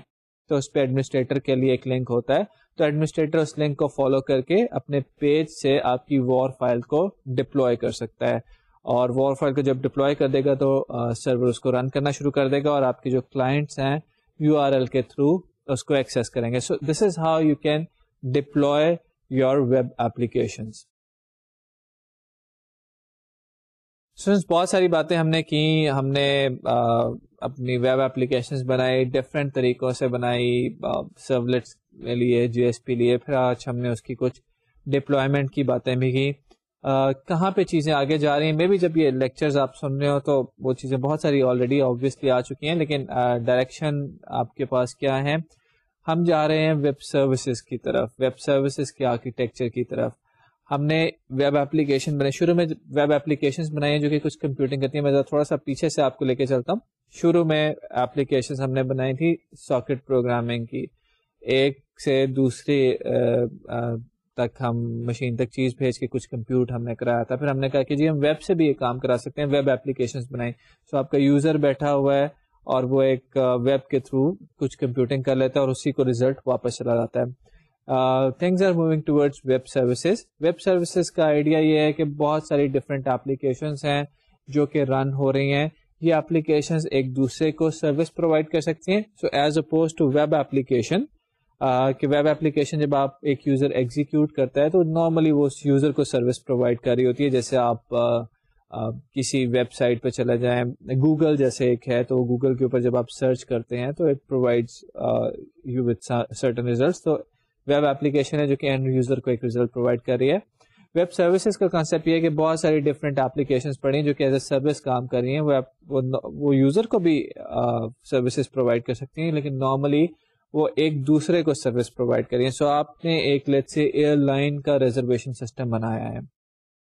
تو اس پہ ایڈمنسٹریٹر کے لیے ایک لنک ہوتا ہے۔ تو ایڈمنسٹریٹر اس لنک کو فالو کر کے اپنے پیج سے آپ کی وار فائل کو ڈپلوائے کر سکتا ہے۔ اور وار فائل کو جب ڈپلوائے کر دے گا تو سرور اس کو رن کرنا شروع کر دے گا اور آپ کے جو کلائنٹس ہیں یو آر ایل کے تھرو اس کو ایکسیس کریں گے. So this is how you can deploy your web applications بہت ساری باتیں ہم نے کی، ہم نے اپنی ویب اپلیکیشن بنائی ڈفرینٹ طریقوں سے بنائی سرولیٹس لیے جی ایس پی لیے، پھر آج ہم نے اس کی کچھ ڈپلائمنٹ کی باتیں بھی کی۔ کہاں پہ چیزیں آگے جا رہی ہیں؟ میں بھی جب یہ لیکچرز آپ سن رہے ہو تو وہ چیزیں بہت ساری آلریڈی آبویسلی آ چکی ہیں، لیکن ڈائریکشن آپ کے پاس کیا ہے ہم جا رہے ہیں ویب سروسز کی طرف، ویب سروسز کے آرکیٹیکچر کی طرف۔ ہم نے ویب اپلیکیشن بنائی شروع میں ویب اپلیکیشن بنائی ہیں جو کہ کچھ کمپیوٹنگ کرتی ہیں۔ میں تھوڑا سا پیچھے سے آپ کو لے کے چلتا ہوں۔ شروع میں اپلیکیشن ہم نے بنائی تھی ساکٹ پروگرامنگ کی۔ ایک سے دوسری تک ہم مشین تک چیز بھیج کے کچھ کمپیوٹ ہم نے کرایا تھا۔ پھر ہم نے کہا کہ جی ہم ویب سے بھی یہ کام کرا سکتے ہیں۔ ویب اپلیکیشن بنائیں سو آپ کا یوزر بیٹھا ہوا ہے۔ اور وہ ایک ویب کے تھرو کچھ کمپیوٹنگ کر لیتا ہے اور اسی کو ریزلٹ واپس چلا جاتا ہے۔ Things are moving towards web services web services کا آئیڈیا یہ ہے کہ بہت ساری ڈفرینٹ اپلیکیشنس ہیں جو کہ رن ہو رہی ہیں۔ یہ اپلیکیشن ایک دوسرے کو سروس پرووائڈ کر سکتی ہیں۔ So as oppose to web application کہ ویب اپلیکیشن جب آپ ایک یوزر ایگزیکیوٹ کرتا ہے تو نارملی وہ اس یوزر کو سروس پرووائڈ کر رہی ہوتی ہے، جیسے آپ کسی ویب سائٹ پہ چلا جائیں، گوگل جیسے ایک ہے، تو گوگل کے اوپر جب آپ سرچ کرتے ہیں تو it provides you with certain results تو ویب اپلیکیشن ہے جو کہ اینڈ یوزر کو ایک ریزلٹ پرووائڈ کر رہی ہے۔ ویب سروسز کا کانسیپٹ یہ ہے کہ بہت ساری ڈفرینٹ اپلیکیشن پڑھی ہیں جو کہ ایز اے سروس کام کر رہی ہیں۔ وہ یوزر کو بھی uh, سروسز پرووائڈ کر سکتی ہیں، لیکن نارملی وہ ایک دوسرے کو سروس پرووائڈ کری سو آپ نے ایک لیٹ سے ایئر لائن کا ریزرویشن سسٹم بنایا ہے۔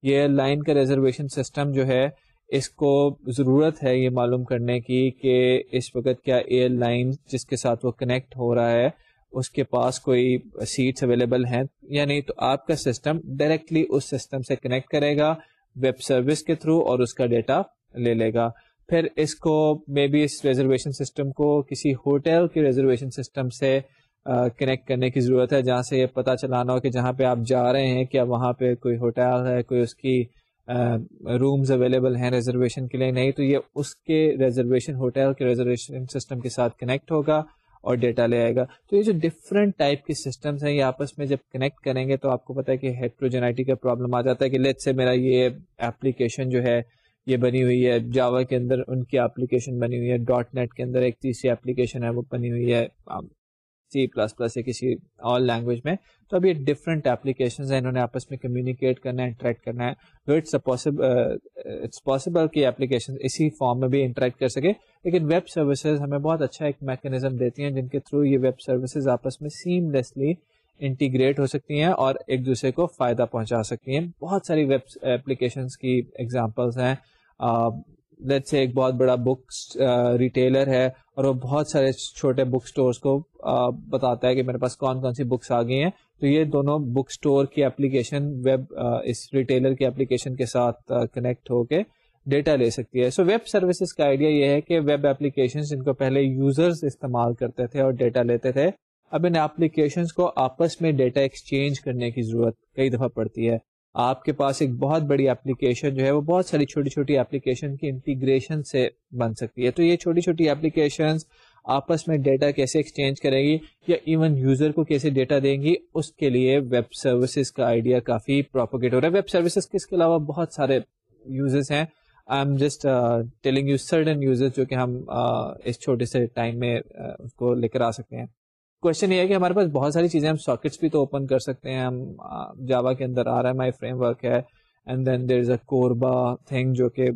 یہ ایئر لائن کا ریزرویشن سسٹم جو ہے، اس کو ضرورت ہے یہ معلوم کرنے کی کہ اس وقت کیا ایئر لائن جس کے ساتھ وہ کنیکٹ ہو رہا ہے، اس کے پاس کوئی سیٹس اویلیبل ہیں۔ یا نہیں تو آپ کا سسٹم ڈائریکٹلی اس سسٹم سے کنیکٹ کرے گا ویب سروس کے تھرو اور اس کا ڈیٹا لے لے گا۔ پھر اس کو مے بی اس ریزرویشن سسٹم کو کسی ہوٹل کے ریزرویشن سسٹم سے کنیکٹ کرنے کی ضرورت ہے، جہاں سے یہ پتا چلانا ہو کہ جہاں پہ آپ جا رہے ہیں کیا وہاں پہ کوئی ہوٹل ہے، کوئی اس کی رومز اویلیبل ہیں ریزرویشن کے لیے۔ نہیں، تو یہ اس کے ریزرویشن ہوٹل کے ریزرویشن سسٹم کے ساتھ کنیکٹ ہوگا اور ڈیٹا لے آئے گا۔ تو یہ جو ڈفرینٹ ٹائپ کے سسٹمس ہیں، یہ آپس میں جب کنیکٹ کریں گے تو آپ کو پتا ہے کہ ہیٹروجینائٹی کا پرابلم آ جاتا ہے کہ لیٹ سے میرا یہ اپلیکیشن جو ہے، یہ بنی ہوئی ہے جاوا کے اندر ان کی اپلیکیشن بنی ہوئی ہے ڈاٹ نیٹ کے اندر ایک تیسری اپلیکیشن ہے، وہ بنی ہوئی ہے۔ سی پلس پلس یا کسی اور لینگویج میں، تو اب یہ ڈفرنٹ اپلیکیشن ہیں، انہوں نے آپس میں کمیونیکیٹ کرنا ہے انٹریکٹ کرنا ہے۔ اٹس اٹس پاسبل کہ اپلیکیشن اسی فارم میں بھی انٹریکٹ کر سکے، لیکن ویب سروسز ہمیں بہت اچھا ایک میکنزم دیتی ہیں جن کے تھرو یہ ویب سروسز آپس میں سیم لیسلی انٹیگریٹ ہو سکتی ہیں اور ایک دوسرے کو فائدہ پہنچا سکتی ہیں۔ بہت ساری ویب اپلیکیشنس کی ایگزامپلس ہیں۔ لیٹ سے ایک بہت بڑا بک ریٹیلر ہے، اور وہ بہت سارے چھوٹے بک اسٹورس کو بتاتا ہے کہ میرے پاس کون کون سی بکس آ گئی ہیں۔ تو یہ دونوں بک اسٹور کی اپلیکیشن ویب اس ریٹیلر کی اپلیکیشن کے ساتھ کنیکٹ ہو کے ڈیٹا لے سکتی ہے۔ سو ویب سروسز کا آئیڈیا یہ ہے کہ ویب اپلیکیشن جن کو پہلے یوزرز استعمال کرتے تھے اور ڈیٹا لیتے تھے، اب ان اپلیکیشن کو آپس میں ڈیٹا ایکسچینج کرنے کی ضرورت کئی دفعہ پڑتی ہے۔ آپ کے پاس ایک بہت بڑی اپلیکیشن جو ہے وہ بہت ساری چھوٹی چھوٹی اپلیکیشن کی انٹیگریشن سے بن سکتی ہے۔ تو یہ چھوٹی چھوٹی اپلیکیشن آپس میں ڈیٹا کیسے ایکسچینج کرے گی یا ایون یوزر کو کیسے ڈیٹا دیں گی اس کے لیے ویب سروسز کا آئیڈیا کافی پروپوگیٹ ہو رہا ہے۔ ویب سروسز کے اس کے علاوہ بہت سارے یوزز ہیں۔ I'm just telling you certain uses جو کہ ہم uh, اس چھوٹے سے ٹائم میں uh, اس کو لے کر آ سکتے ہیں۔ کوشچن یہ ہے کہ ہمارے پاس بہت ساری چیزیں ہم ساکٹس بھی تو اوپن کر سکتے ہیں، ہم جاوا کے اندر آ رہا ہے مائی فریم ورک ہے and then there is a CORBA thing جو کہ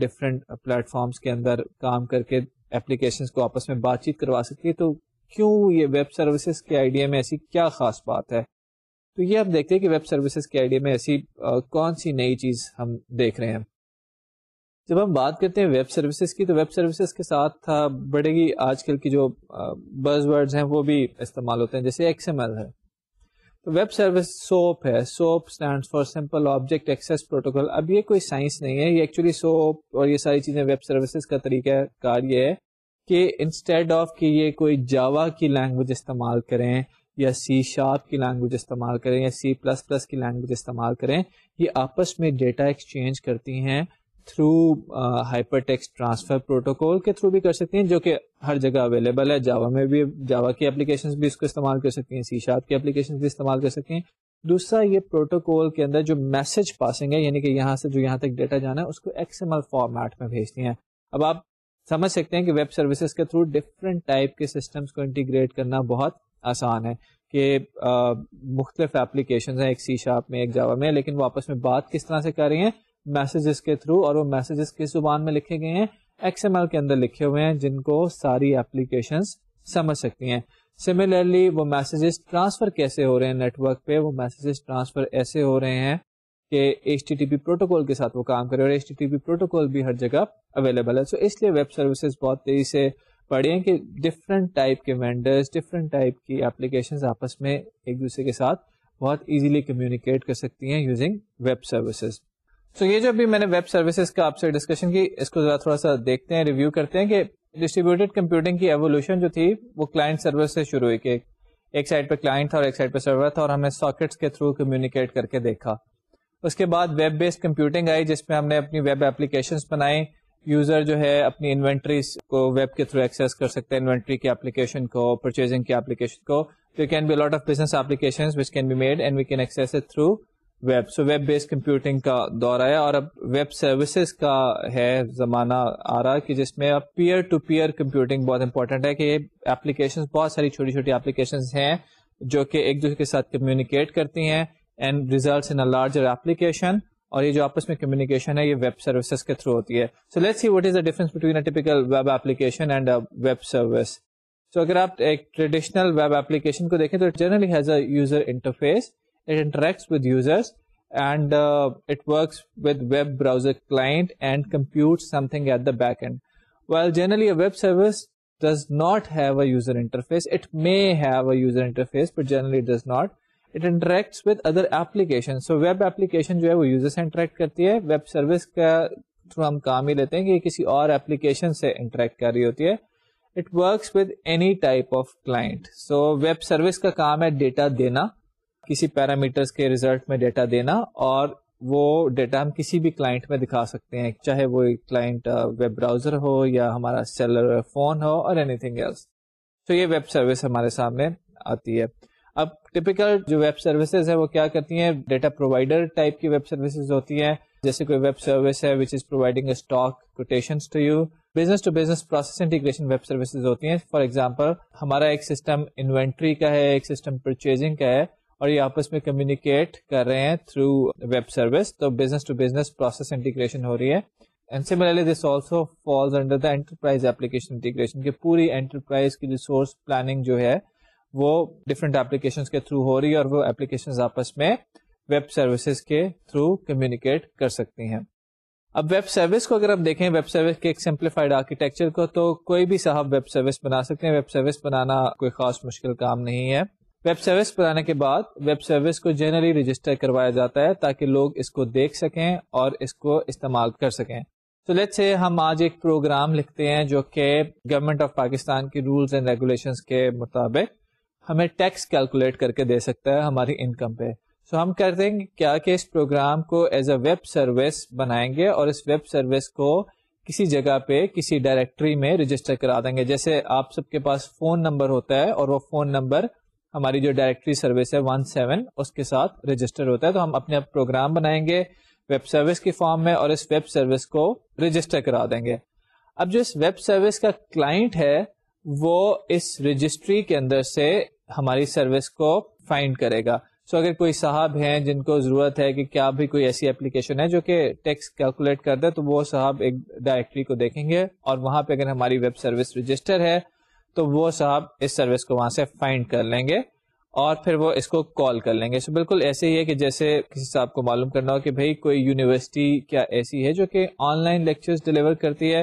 ڈفرینٹ پلیٹ فارمس کے اندر کام کر کے اپلیکیشن کو آپس میں بات چیت کروا سکتی ہے۔ تو کیوں یہ ویب سروسز کے آئیڈیا میں ایسی کیا خاص بات ہے؟ تو یہ ہم دیکھتے ہیں کہ ویب سروسز کے آئیڈیا میں ایسی کون سی نئی چیز ہم دیکھ رہے ہیں۔ جب ہم بات کرتے ہیں ویب سروسز کی تو ویب سروسز کے ساتھ بڑے گی آج کل کی جو بز ورڈز ہیں، وہ بھی استعمال ہوتے ہیں، جیسے ایکس ایم ایل ہے۔ تو ویب سروس سوپ ہے۔ SOAP stand for simple object access protocol اب یہ کوئی سائنس نہیں ہے، یہ ایکچولی سوپ اور یہ ساری چیزیں ویب سروسز کا طریقہ کار یہ ہے کہ انسٹیڈ آف کہ یہ کوئی جاوا کی لینگویج استعمال کریں یا سی شارپ کی لینگویج استعمال کریں یا سی پلس پلس کی لینگویج استعمال کریں، یہ آپس میں ڈیٹا ایکسچینج کرتی ہیں۔ Through hypertext transfer protocol کے تھرو بھی کر سکتی ہیں، جو کہ ہر جگہ اویلیبل ہے جاوا میں بھی جاوا کی اپلیکیشن بھی اس کو استعمال کر سکتی ہیں سی شارپ کی اپلیکیشن بھی استعمال کر سکتی ہیں. دوسرا یہ پروٹوکول کے اندر جو میسج پاسنگ ہے یعنی کہ یہاں سے جو یہاں تک ڈیٹا جانا ہے، اس کو ایکس ایم ایل فارمیٹ میں بھیجتی ہیں. اب آپ سمجھ سکتے ہیں کہ ویب سروسز کے تھرو ڈفرینٹ ٹائپ کے سسٹمس کو انٹیگریٹ کرنا بہت آسان ہے کہ uh, مختلف اپلیکیشن ہیں، ایک سی شاپ میں، ایک جاوا میں، لیکن وہ آپس میں بات کس طرح سے کر رہی ہیں؟ میسجز کے تھرو اور وہ میسجز کس زبان میں لکھے گئے ہیں ایکس ایم ایل کے اندر لکھے ہوئے ہیں، جن کو ساری اپلیکیشن سمجھ سکتی ہیں۔ سملرلی وہ میسجز ٹرانسفر کیسے ہو رہے ہیں نیٹورک پہ؟ وہ میسجز ٹرانسفر ایسے ہو رہے ہیں کہ H T T P protocol کے ساتھ وہ کام کرے اور H T T P protocol بھی ہر جگہ اویلیبل ہے۔ سو so اس لیے ویب سروسز بہت تیزی سے پڑھی ہیں کہ ڈفرینٹ ٹائپ کے وینڈرز ڈفرینٹ ٹائپ کی اپلیکیشن آپس میں ایک دوسرے کے ساتھ بہت ایزیلی کمیونیکیٹ کر سکتی ہیں یوزنگ ویب سروسز سو یہ جو ابھی میں نے ویب سروسز کا آپ سے ڈسکشن کی، اس کو ذرا تھوڑا سا دیکھتے ہیں ریویو کرتے ہیں کہ ڈسٹریبیوٹیڈ کمپیوٹنگ کی ایولیوشن جو تھی، وہ کلائنٹ سرور سے شروع ہوئی کہ ایک سائڈ پہ کلائنٹ تھا اور ایک سائڈ پہ سرور تھا اور ہم نے ساکٹس کے تھرو کمیونیکیٹ کر کے دیکھا۔ اس کے بعد ویب بیسڈ کمپیوٹنگ آئی جس میں ہم نے اپنی ویب اپلیکیشن بنائی۔ یوزر جو ہے اپنی انوینٹری کو ویب کے تھرو ایکسس کر سکتے ہیں انوینٹری کی اپلیکیشن کو پرچیزنگ کی اپلیکیشن کو۔ Can be lot of business application which can be made and we can access through web, so web based computing کا دور آیا اور اب ویب سروسز کا ہے، زمانہ آ رہا کہ جس میں اب پیئر ٹو پیئر کمپیوٹنگ بہت امپورٹنٹ ہے کہ یہ اپلیکیشن بہت ساری چھوٹی چھوٹی اپلیکیشن ہیں جو کہ ایک دوسرے کے ساتھ کمیونیکیٹ کرتی ہیں and results in larger application اور یہ جو آپس میں کمیونیکیشن ہے، یہ ویب سروسز کے تھرو ہوتی ہے۔ So let's see what is the difference between typical web application and web service so اگر آپ ایک ٹریڈیشنل ویب ایپلیکیشن کو دیکھیں تو generally has a user interface it interacts with users and it works with web browser client and compute something at the back end well generally web service does not have a user interface it may have a user interface but generally it does not. It interacts with other application so web application جو ہے وہ user سے interact کرتی ہے. Web service کا through ہم کام ہی لیتے ہیں کہ یہ کسی اور ایپلیکیشن سے انٹریکٹ کر رہی ہوتی ہے. It works with any type of client so web service کا کام ہے ڈیٹا دینا. کسی پیرامیٹرس کے ریزلٹ میں ڈیٹا دینا اور وہ ڈیٹا ہم کسی بھی کلائنٹ میں دکھا سکتے ہیں، چاہے وہ کلائنٹ ویب براؤزر ہو یا ہمارا سیلر فون ہو اور اینی تھنگ ایلس تو یہ ویب سروس ہمارے سامنے آتی ہے۔ اب ٹپیکل جو ویب سروسز ہے وہ کیا کرتی ہیں؟ ڈیٹا پرووائڈر ٹائپ کی ویب سروسز ہوتی ہیں۔ جیسے کوئی ویب سروس ہے which is providing stock quotation to you business to business process integration web services ہوتی ہیں۔ فار ایگزامپل ہمارا ایک سسٹم انوینٹری کا ہے، ایک سسٹم پرچیزنگ کا ہے۔ اور یہ آپس میں کمیونیکیٹ کر رہے ہیں تھرو ویب سروس تو business to business process integration ہو رہی ہے. And similarly this also falls under the enterprise application integration کی پوری انٹرپرائز کی ریسورس پلاننگ جو ہے وہ ڈفرینٹ اپلیکیشن کے تھرو ہو رہی ہے اور وہ اپلیکیشن آپس میں ویب سروسز کے تھرو کمیونیکیٹ کر سکتی ہیں. اب ویب سروس کو اگر ہم دیکھیں ویب سروس کے ایک سمپلیفائڈ آرکیٹیکچر کو تو کوئی بھی صاحب ویب سروس بنا سکتے ہیں. ویب سروس بنانا کوئی خاص مشکل کام نہیں ہے. ویب سروس بنانے کے بعد ویب سروس کو جنرلی رجسٹر کروایا جاتا ہے تاکہ لوگ اس کو دیکھ سکیں اور اس کو استعمال کر سکیں۔ تو لیٹ سے ہم آج ایک پروگرام لکھتے ہیں جو کہ گورنمنٹ آف پاکستان کی رولس اینڈ ریگولیشن کے مطابق ہمیں ٹیکس کیلکولیٹ کر کے دے سکتا ہے ہماری انکم پہ۔ سو so ہم کرتے ہیں کیا کہ اس پروگرام کو ایز اے ویب سروس بنائیں گے اور اس ویب سروس کو کسی جگہ پہ کسی ڈائریکٹری میں رجسٹر کرا دیں گے۔ جیسے آپ سب کے پاس فون نمبر ہوتا ہے اور وہ فون نمبر ہماری جو ڈائریکٹری سروس ہے ون سیون اس کے ساتھ رجسٹر ہوتا ہے، تو ہم اپنے پروگرام بنائیں گے ویب سروس کی فارم میں اور اس ویب سروس کو رجسٹر کرا دیں گے۔ اب جو اس ویب سروس کا کلائنٹ ہے، وہ اس رجسٹری کے اندر سے ہماری سروس کو فائنڈ کرے گا۔ سو so اگر کوئی صاحب ہیں جن کو ضرورت ہے کہ کیا بھی کوئی ایسی اپلیکیشن ہے جو کہ ٹیکس کیلکولیٹ کر دے تو وہ صاحب ایک ڈائریکٹری کو دیکھیں گے اور وہاں پہ اگر ہماری ویب سروس رجسٹر ہے تو وہ صاحب اس سروس کو وہاں سے فائنڈ کر لیں گے اور پھر وہ اس کو کال کر لیں گے۔ سو so بالکل ایسے ہی ہے کہ جیسے کسی صاحب کو معلوم کرنا ہو کہ بھائی کوئی یونیورسٹی کیا ایسی ہے جو کہ آن لائن لیکچر ڈلیور کرتی ہے،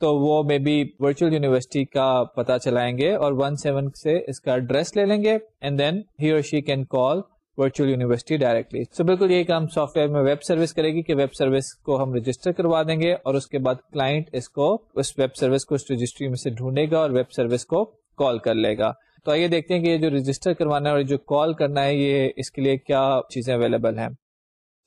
تو وہ مے بی ورچوئل یونیورسٹی کا پتا چلائیں گے اور ون سیون سے اس کا ایڈریس لے لیں گے اینڈ دین ہی اور she can call virtual university directly so بالکل یہی کام سافٹ ویئر میں ویب سروس کرے گی کہ ویب سروس کو ہم رجسٹر کروا دیں گے اور اس کے بعد کلائنٹ اس کو اس ویب سروس کو اس رجسٹری میں سے ڈھونڈے گا اور ویب سروس کو کال کر لے گا. تو آئیے دیکھتے ہیں کہ یہ جو رجسٹر کروانا ہے اور جو کال کرنا ہے یہ اس کے لیے کیا چیزیں اویلیبل ہیں.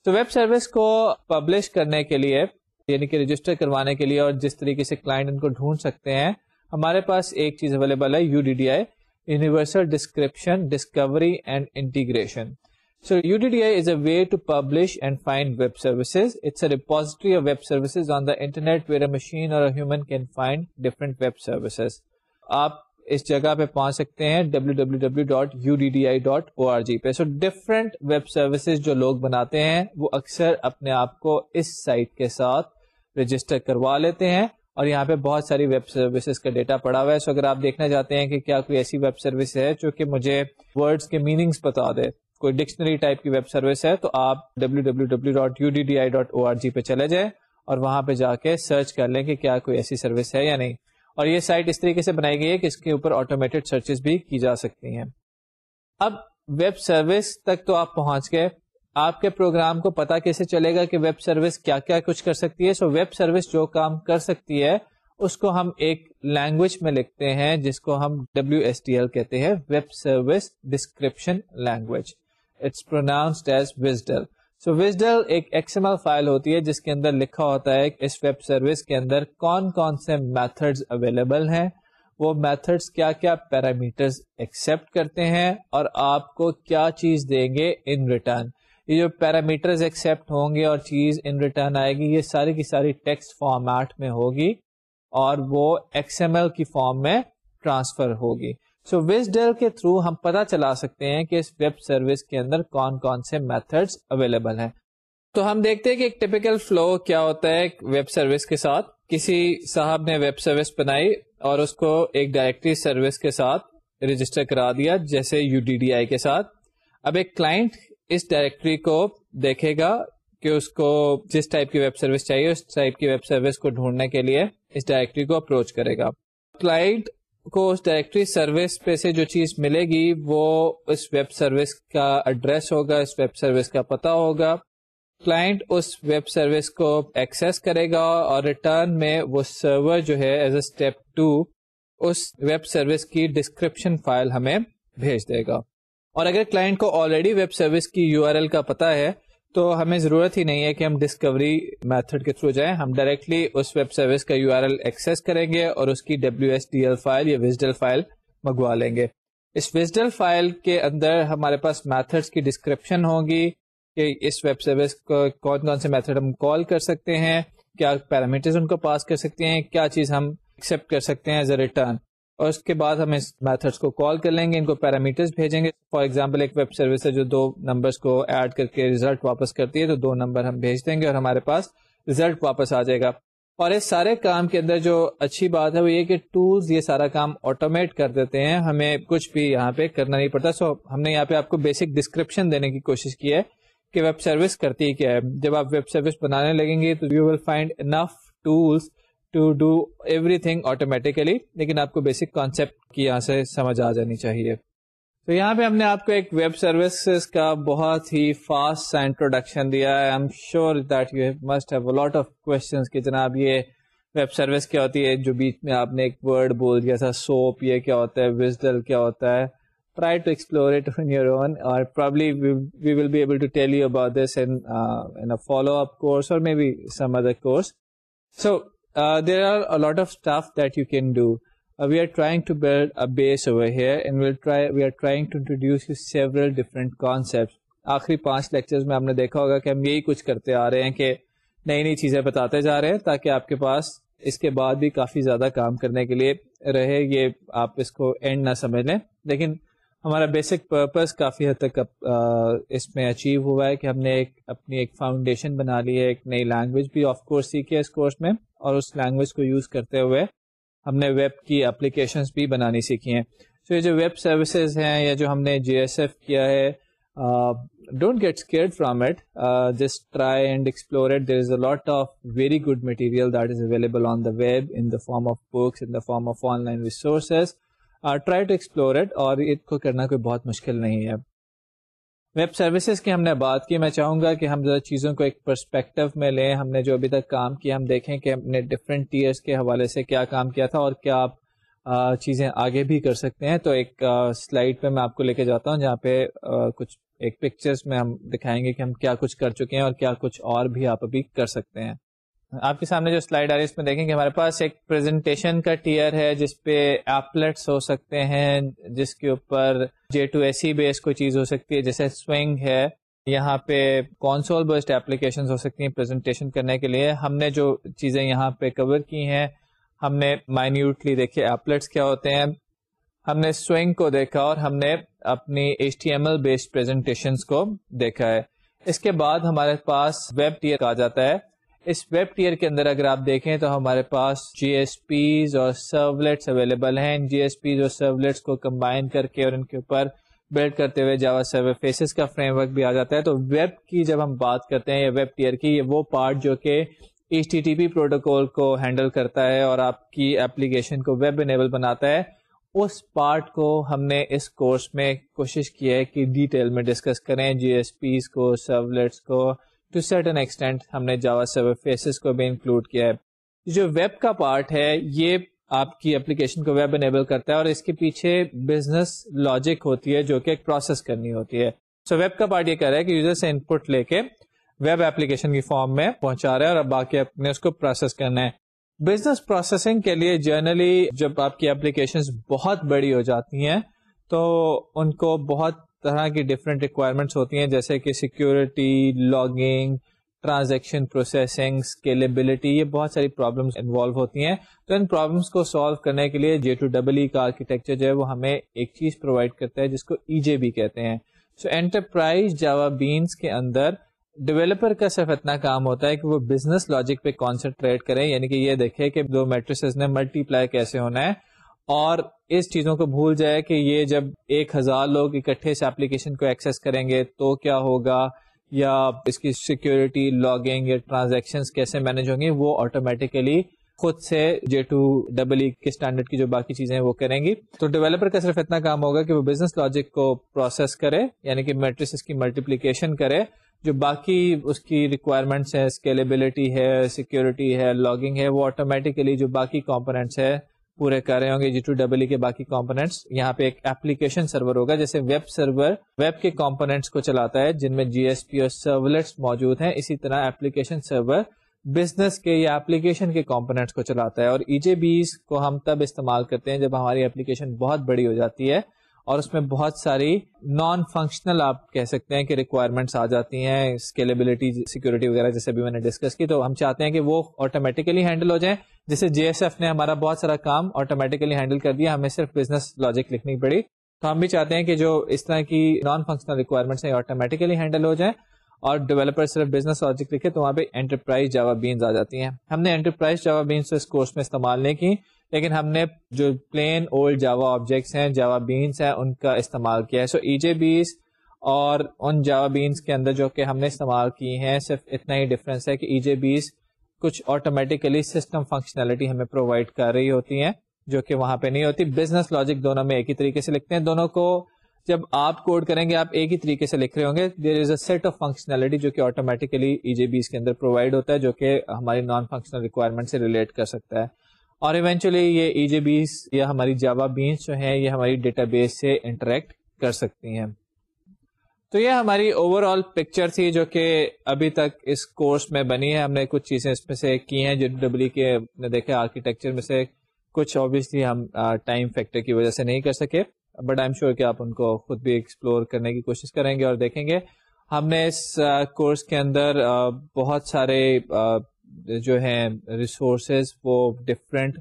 تو ویب سروس کو پبلش کرنے کے لیے یعنی کہ رجسٹر کروانے کے لیے اور جس طریقے سے کلائنٹ ان کو ڈھونڈ سکتے ہیں، ہمارے پاس ایک چیز اویلیبل ہے U D D I universal description discovery and integration so U D D I is a way to publish and find web services it's a repository of web services on the internet where a machine or human can find different web services آپ اس جگہ پہ پہنچ سکتے ہیں www.uddi.org پہ. سو different web services جو لوگ بناتے ہیں وہ اکثر اپنے آپ کو اس سائٹ کے ساتھ رجسٹر کروا لیتے ہیں اور یہاں پہ بہت ساری ویب سروسز کا ڈیٹا پڑا ہوا ہے۔ سو اگر آپ دیکھنا چاہتے ہیں کہ کیا کوئی ایسی ویب سروس ہے جو کہ مجھے ورڈس کے میننگس بتا دے، کوئی ڈکشنری ٹائپ کی ویب سروس ہے، تو آپ W W W dot U D D I dot O R G پہ چلے جائیں اور وہاں پہ جا کے سرچ کر لیں کہ کیا کوئی ایسی سروس ہے یا نہیں۔ اور یہ سائٹ اس طریقے سے بنائی گئی ہے کہ اس کے اوپر آٹومیٹڈ سرچز بھی کی جا سکتی ہیں۔ اب ویب سروس تک تو آپ پہنچ گئے۔ آپ کے پروگرام کو پتا کیسے چلے گا کہ ویب سروس کیا کیا کچھ کر سکتی ہے؟ سو ویب سروس جو کام کر سکتی ہے، اس کو ہم ایک لینگویج میں لکھتے ہیں، جس کو ہم ڈبلو ایس ٹی ایل کہتے ہیں، web service description language. It's pronounced as wizdle so wizdle ایک ایکسمل فائل ہوتی ہے، جس کے اندر لکھا ہوتا ہے کہ اس ویب سروس کے اندر کون کون سے میتھڈز اویلیبل ہیں۔ وہ میتھڈز کیا کیا پیرامیٹرز ایکسپٹ کرتے ہیں اور آپ کو کیا چیز دیں گے ان ریٹرن یہ جو پیرامیٹرز ایکسپٹ ہوں گے اور چیز ان ریٹرن آئے گی، یہ ساری کی ساری ٹیکسٹ فارمیٹ میں ہوگی اور وہ ایکس ایم ایل کی فارم میں ٹرانسفر ہوگی۔ سو وز ڈیل کے تھرو ہم پتا چلا سکتے ہیں کہ اس ویب سروس کے اندر کون کون سے میتھڈ اویلیبل ہیں۔ تو ہم دیکھتے ہیں کہ ایک ٹیپیکل فلو کیا ہوتا ہے ایک ویب سروس کے ساتھ۔ کسی صاحب نے ویب سروس بنائی اور اس کو ایک ڈائریکٹری سروس کے ساتھ رجسٹر کرا دیا، جیسے یو ڈی ڈی آئی کے ساتھ۔ اب ایک کلائنٹ اس ڈائریکٹری کو دیکھے گا کہ اس کو جس ٹائپ کی ویب سروس چاہیے، اس ٹائپ کی ویب سروس کو ڈھونڈنے کے لیے اس ڈائریکٹری کو اپروچ کرے گا۔ کلائنٹ کو اس ڈائریکٹری سروس پہ سے جو چیز ملے گی، وہ اس ویب سروس کا ایڈریس ہوگا، اس ویب سروس کا پتا ہوگا۔ کلائنٹ اس ویب سروس کو ایکسس کرے گا اور ریٹرن میں وہ سرور جو ہے ایز اے اسٹیپ ٹو اس ویب سروس کی ڈسکرپشن فائل ہمیں بھیج دے گا۔ اور اگر کلائنٹ کو آلریڈی ویب سروس کی یو آر ایل کا پتا ہے، تو ہمیں ضرورت ہی نہیں ہے کہ ہم ڈسکوری میتھڈ کے تھرو جائیں۔ ہم ڈائریکٹلی اس ویب سروس کا یو آر ایل ایکسس کریں گے اور اس کی W S D L file یا وزڈل فائل منگوا لیں گے۔ اس وزڈل فائل کے اندر ہمارے پاس میتھڈس کی ڈسکرپشن ہوگی کہ اس ویب سروس کو کون کون سے میتھڈ ہم کال کر سکتے ہیں، کیا پیرامیٹرز ان کو پاس کر سکتے ہیں، کیا چیز ہم ایکسپٹ کر سکتے ہیں ایز اے ریٹرن اور اس کے بعد ہم اس میتھڈس کو کال کر لیں گے، ان کو پیرامیٹرز بھیجیں گے۔ فار ایگزامپل ایک ویب سروس ہے جو دو نمبرس کو ایڈ کر کے ریزلٹ واپس کرتی ہے، تو دو نمبر ہم بھیج دیں گے اور ہمارے پاس ریزلٹ واپس آ جائے گا۔ اور اس سارے کام کے اندر جو اچھی بات ہے، وہ یہ کہ ٹولز یہ سارا کام آٹومیٹ کر دیتے ہیں۔ ہمیں کچھ بھی یہاں پہ کرنا نہیں پڑتا۔ سو ہم نے یہاں پہ آپ کو بیسک ڈسکرپشن دینے کی کوشش کی ہے کہ ویب سروس کرتی کیا ہے۔ جب آپ ویب سروس بنانے لگیں گے، تو you will find enough tools to do everything automatically لیکن آپ کو بیسک کانسیپٹ کی یہاں سے سمجھ آ جانی چاہیے۔ تو یہاں پہ ہم نے آپ کو ایک ویب سروسز کا بہت ہی فاسٹ سا انٹروڈکشن دیا ہے۔ I'm sure that you must have lot of question کہ جناب یہ ویب سروس کیا ہوتی ہے؟ جو بیچ میں آپ نے ایک ورڈ بول دیا تھا سوپ یہ کیا ہوتا ہے؟ وزڈل کیا ہوتا ہے؟ Try to explore it in your own or probably we will be able to tell you about this in follow up course or maybe some other course so there are lot of stuff that you can do we are trying to build a base over here and we are trying to introduce you several different concept آخری پانچ lecture میں آپ نے دیکھا ہوگا کہ ہم یہی کچھ کرتے آ رہے ہیں کہ نئی نئی چیزیں بتاتے جا رہے ہیں تاکہ آپ کے پاس اس کے بعد بھی کافی زیادہ کام کرنے کے لیے رہے یہ آپ اس کو اینڈ نہ سمجھ لیں. لیکن ہمارا بیسک پرپز کافی حد تک اس میں اچیو ہوا ہے کہ ہم نے ایک، اپنی ایک فاؤنڈیشن بنا لی ہے، ایک نئی لینگویج بھی آف کورس سیکھی ہے اس کورس میں، اور اس لینگویج کو یوز کرتے ہوئے ہم نے ویب کی اپلیکیشنس بھی بنانی سیکھی ہیں۔ سو یہ جو ویب سروسز ہیں یا جو ہم نے جی ایس ایف کیا ہے don't get scared from it just try and explore it there is a lot of very good material that is available on the web in the form of books in the form of online resources try to explore it اور اس کو کرنا کوئی بہت مشکل نہیں ہے۔ Web services کی ہم نے بات کی، میں چاہوں گا کہ ہم ذرا چیزوں کو ایک پرسپیکٹو میں لیں۔ ہم نے جو ابھی تک کام کیا، ہم دیکھیں کہ ہم نے ڈفرینٹ ٹیئرس کے حوالے سے کیا کام کیا تھا اور کیا آپ چیزیں آگے بھی کر سکتے ہیں۔ تو ایک سلائڈ پہ میں آپ کو لے کے جاتا ہوں، جہاں پہ کچھ ایک پکچرس میں ہم دکھائیں گے کہ ہم کیا کچھ کر چکے ہیں اور کیا کچھ اور بھی آپ ابھی کر سکتے ہیں۔ آپ کے سامنے جو سلائڈ آ رہی ہے، اس میں دیکھیں کہ ہمارے پاس ایک پریزنٹیشن کا ٹیئر ہے، جس پہ ایپلیٹس ہو سکتے ہیں، جس کے اوپر جے ٹو ایس سی بیس کوئی چیز ہو سکتی ہے، جیسے سوئنگ ہے، یہاں پہ کونسول بیسڈ ایپلیکیشن ہو سکتی ہیں پریزنٹیشن کرنے کے لیے۔ ہم نے جو چیزیں یہاں پہ کور کی ہیں، ہم نے مائنیوٹلی دیکھے ایپلیٹس کیا ہوتے ہیں۔ ہم نے سوئنگ کو دیکھا اور ہم نے اپنی H T M L based presentation کو دیکھا ہے۔ اس کے بعد ہمارے پاس ویب ٹیئر آ جاتا ہے۔ اس ویب ٹیئر کے اندر اگر آپ دیکھیں تو ہمارے پاس جی ایس پیز اور سرولیٹس اویلیبل ہیں۔ جی ایس پیز اور سرولیٹس کو کمبائن کر کے اور ان کے اوپر بلڈ کرتے ہوئے جاوا سرور فیسز کا فریم ورک بھی آ جاتا ہے۔ تو ویب کی جب ہم بات کرتے ہیں یا ویب ٹیئر کی، یہ وہ پارٹ جو کہ H T T P protocol کو ہینڈل کرتا ہے اور آپ کی ایپلیکیشن کو ویب انیبل بناتا ہے۔ اس پارٹ کو ہم نے اس کورس میں کوشش کی ہے کہ ڈیٹیل میں ڈسکس کریں۔ جی ایس پیز کو سرولیٹس کو ٹو سرٹن ایکسٹینٹ ہم نے جاوا سرور فیسز کو بھی انکلوڈ کیا ہے۔ جو ویب کا پارٹ ہے، یہ آپ کی اپلیکیشن کو ویب انیبل کرتا ہے اور اس کے پیچھے بزنس لاجک ہوتی ہے جو کہ ایک پروسیس کرنی ہوتی ہے۔ سو so ویب کا پارٹ یہ کر رہا ہے کہ یوزر سے ان پٹ لے کے ویب ایپلیکیشن کی فارم میں پہنچا رہا ہے اور اب باقی اپنے اس کو پروسیس کرنا ہے۔ بزنس پروسیسنگ کے لیے جرنلی جب آپ کی اپلیکیشن بہت بڑی ہو جاتی ہیں، تو ان کو بہت طرح کی ڈفرینٹ ریکوائرمنٹس ہوتی ہیں، جیسے کہ security logging transaction processing scalability یہ بہت ساری پرابلمس انوالو ہوتی ہیں۔ تو ان پرابلمس کو سالو کرنے کے لیے جے ٹو ڈبل ای کا آرکیٹیکچر جو ہے، وہ ہمیں ایک چیز پرووائڈ کرتا ہے، جس کو ای جے بی کہتے ہیں۔ سو انٹرپرائز جاوا بینس کے اندر ڈیولپر کا صرف اتنا کام ہوتا ہے کہ وہ بزنس لاجک پہ کانسنٹریٹ کریں۔ یعنی کہ یہ دیکھے کہ دو میٹریس نے ملٹی پلائی کیسے ہونا ہے۔ اور اس چیزوں کو بھول جائے کہ یہ جب ایک ہزار لوگ اکٹھے اس ایپلیکیشن کو ایکسس کریں گے تو کیا ہوگا؟ یا اس کی سیکورٹی لاگنگ یا ٹرانزیکشن کیسے مینج ہوں گی؟ وہ آٹومیٹیکلی خود سے جے ٹو ڈبل ای کے اسٹینڈرڈ کی جو باقی چیزیں وہ کریں گی۔ تو ڈیولپر کا صرف اتنا کام ہوگا کہ وہ بزنس لاجک کو پروسیس کرے یعنی کہ میٹرس کی ملٹیپلیکیشن کرے، جو باقی اس کی ریکوائرمنٹس ہے اسکیلیبلٹی ہے سیکورٹی ہے لاگنگ ہے، وہ آٹومیٹیکلی جو باقی کمپونیٹس ہے پورے کر رہے ہوں گے جی ٹو ڈبل کے باقی کمپونیٹس یہاں پہ ایک ایپلیکیشن سرور ہوگا جیسے ویب سرور ویب کے کمپونیٹس کو چلاتا ہے، جن میں جی ایس پی اور سرولیٹس موجود ہیں۔ اسی طرح ایپلیکیشن سرور بزنس کے یا ایپلیکیشن کے کمپونیٹس کو چلاتا ہے۔ اور ای جے بیز کو ہم تب استعمال کرتے ہیں جب ہماری ایپلیکیشن بہت بڑی ہو جاتی ہے اور اس میں بہت ساری نان فنکشنل آپ کہہ سکتے ہیں کہ ریکوائرمنٹس آ جاتی ہیں اسکیلیبلٹی سیکورٹی وغیرہ جیسے بھی میں نے ڈسکس کی۔ تو ہم چاہتے ہیں کہ وہ آٹومیٹیکلی ہینڈل ہو جائیں۔ جیسے جی ایس ایف نے ہمارا بہت سارا کام آٹومیٹیکلی ہینڈل کر دیا، ہمیں صرف بزنس لاجک لکھنی پڑی۔ تو ہم بھی چاہتے ہیں کہ جو اس طرح کی نان فنکشنل ریکوائرمنٹس ہیں آٹومیٹیکلی ہینڈل ہو جائیں۔ اور ڈیولپر صرف بزنس لاجک لکھے تو وہاں پہ انٹرپرائز جاوا بینز آ جاتی ہیں۔ ہم نے انٹرپرائز جاوا بینس اس کورس میں استعمال نہیں کی، لیکن ہم نے جو پلین اولڈ جاوا آبجیکٹس ہیں جاوا بینس ہیں، ان کا استعمال کیا ہے۔ سو ای جے بیس اور ان جاوا بینس کے اندر جو کہ ہم نے استعمال کی ہیں، صرف اتنا ہی ڈفرینس ہے کہ ای جے بیس کچھ آٹومیٹیکلی سسٹم فنکشنلٹی ہمیں پرووائڈ کر رہی ہوتی ہیں جو کہ وہاں پہ نہیں ہوتی۔ بزنس لاجک دونوں میں ایک ہی طریقے سے لکھتے ہیں۔ دونوں کو جب آپ کوڈ کریں گے، آپ ایک ہی طریقے سے لکھ رہے ہوں گے۔ There is a set of functionality جو کہ آٹومیٹیکلی ای جے بیس کے اندر پرووائڈ ہوتا ہے، جو کہ ہماری نان فنکشنل ریکوائرمنٹ سے ریلیٹ کر سکتا ہے۔ اور ایونچولی یہ ای جے بیس یا ہماری جاوا بینس جو ہیں، یہ ہماری ڈیٹا بیس سے انٹریکٹ کر سکتی ہیں۔ تو یہ ہماری اوور آل پکچر تھی جو کہ ابھی تک اس کورس میں بنی ہے۔ ہم نے کچھ چیزیں اس میں سے کی ہیں جو ڈبلی کے دیکھے آرکیٹیکچر میں سے۔ کچھ آبیسلی ہم ٹائم فیکٹر کی وجہ سے نہیں کر سکے۔ بٹ آئی ایم شیور کہ آپ ان کو خود بھی ایکسپلور کرنے کی کوشش کریں گے اور دیکھیں گے۔ ہم نے اس کورس کے اندر بہت سارے جو ہیں ریسورسز وہ ڈفرینٹ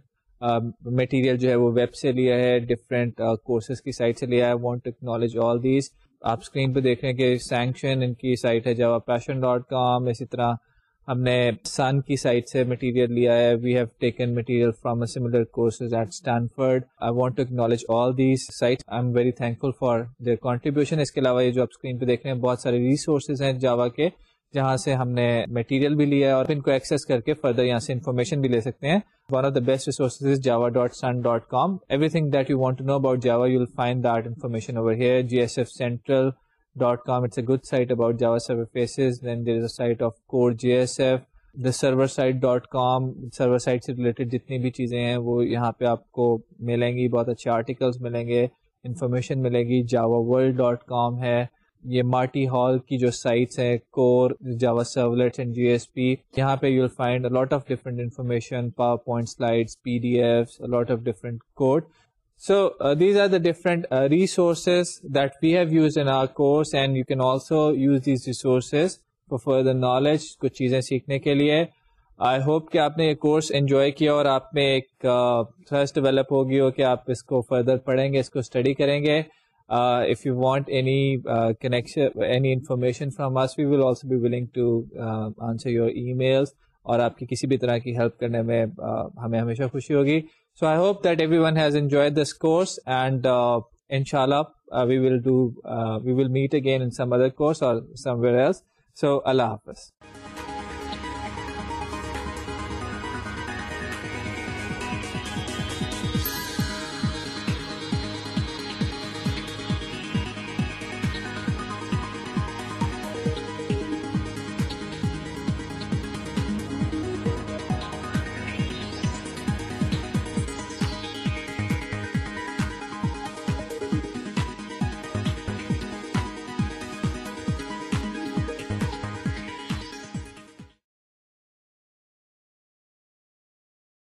مٹیریل جو ہے وہ ویب سے لیا ہے ڈفرینٹ کورسز کی سائٹ سے لیا ہے۔ وانٹ ٹیکنالوجی آل دیز آپ اسکرین پہ دیکھ رہے ہیں کہ سینکشن ان کی سائٹ ہے جاوا پیشن ڈاٹ کام اسی طرح ہم نے سن کی سائٹ سے مٹیریل لیا ہے۔ We have taken material from similar courses at Stanford I want to acknowledge all these site I'm very thankful for their contribution اس کے علاوہ یہ جو آپ اسکرین پہ دیکھ رہے ہیں، بہت سارے ریسورسز ہیں جاوا کے۔ جہاں سے ہم نے میٹیریل بھی لیا ہے اور ان کو ایکسس کر کے فردر یہاں سے انفارمیشن بھی لے سکتے ہیں۔ One of the best resources Java dot Sun dot com everything that you want to know about Java you will find that information over here J S F central dot com it's a good site about Java server faces then there is a site of core J S F the server side dot com server side سے related جتنی بھی چیزیں ہیں وہ یہاں پہ آپ کو ملیں گی بہت اچھے آرٹیکلس ملیں گے انفارمیشن ملے گی جاوا ورلڈ ڈاٹ کام ہے یہ مارٹی ہال کی جو سائٹس ہیں، کور، جاوا سرولیٹس اینڈ جی ایس پی، یہاں پہ you find lot of different information PowerPoint slides P D F lot of different code so these are the different resources that we have use in our course and you can also use these resources for further knowledge کچھ چیزیں سیکھنے کے لیے۔ I hope کہ آپ نے یہ course enjoy کیا اور آپ میں ایک uh, تھرسٹ ڈیولپ ہوگی ہو کہ آپ اس کو فردر پڑھیں گے، اس کو اسٹڈی کریں گے۔ If you want any connection any information from us we will also be willing to answer your emails اور آپ کی کسی بھی طرح کی ہیلپ کرنے میں ہمیں ہمیشہ خوشی ہوگی. So I hope that everyone has enjoy this course and ان شاء اللہ we will do we will meet again in some other course or somewhere else so اللہ حافظ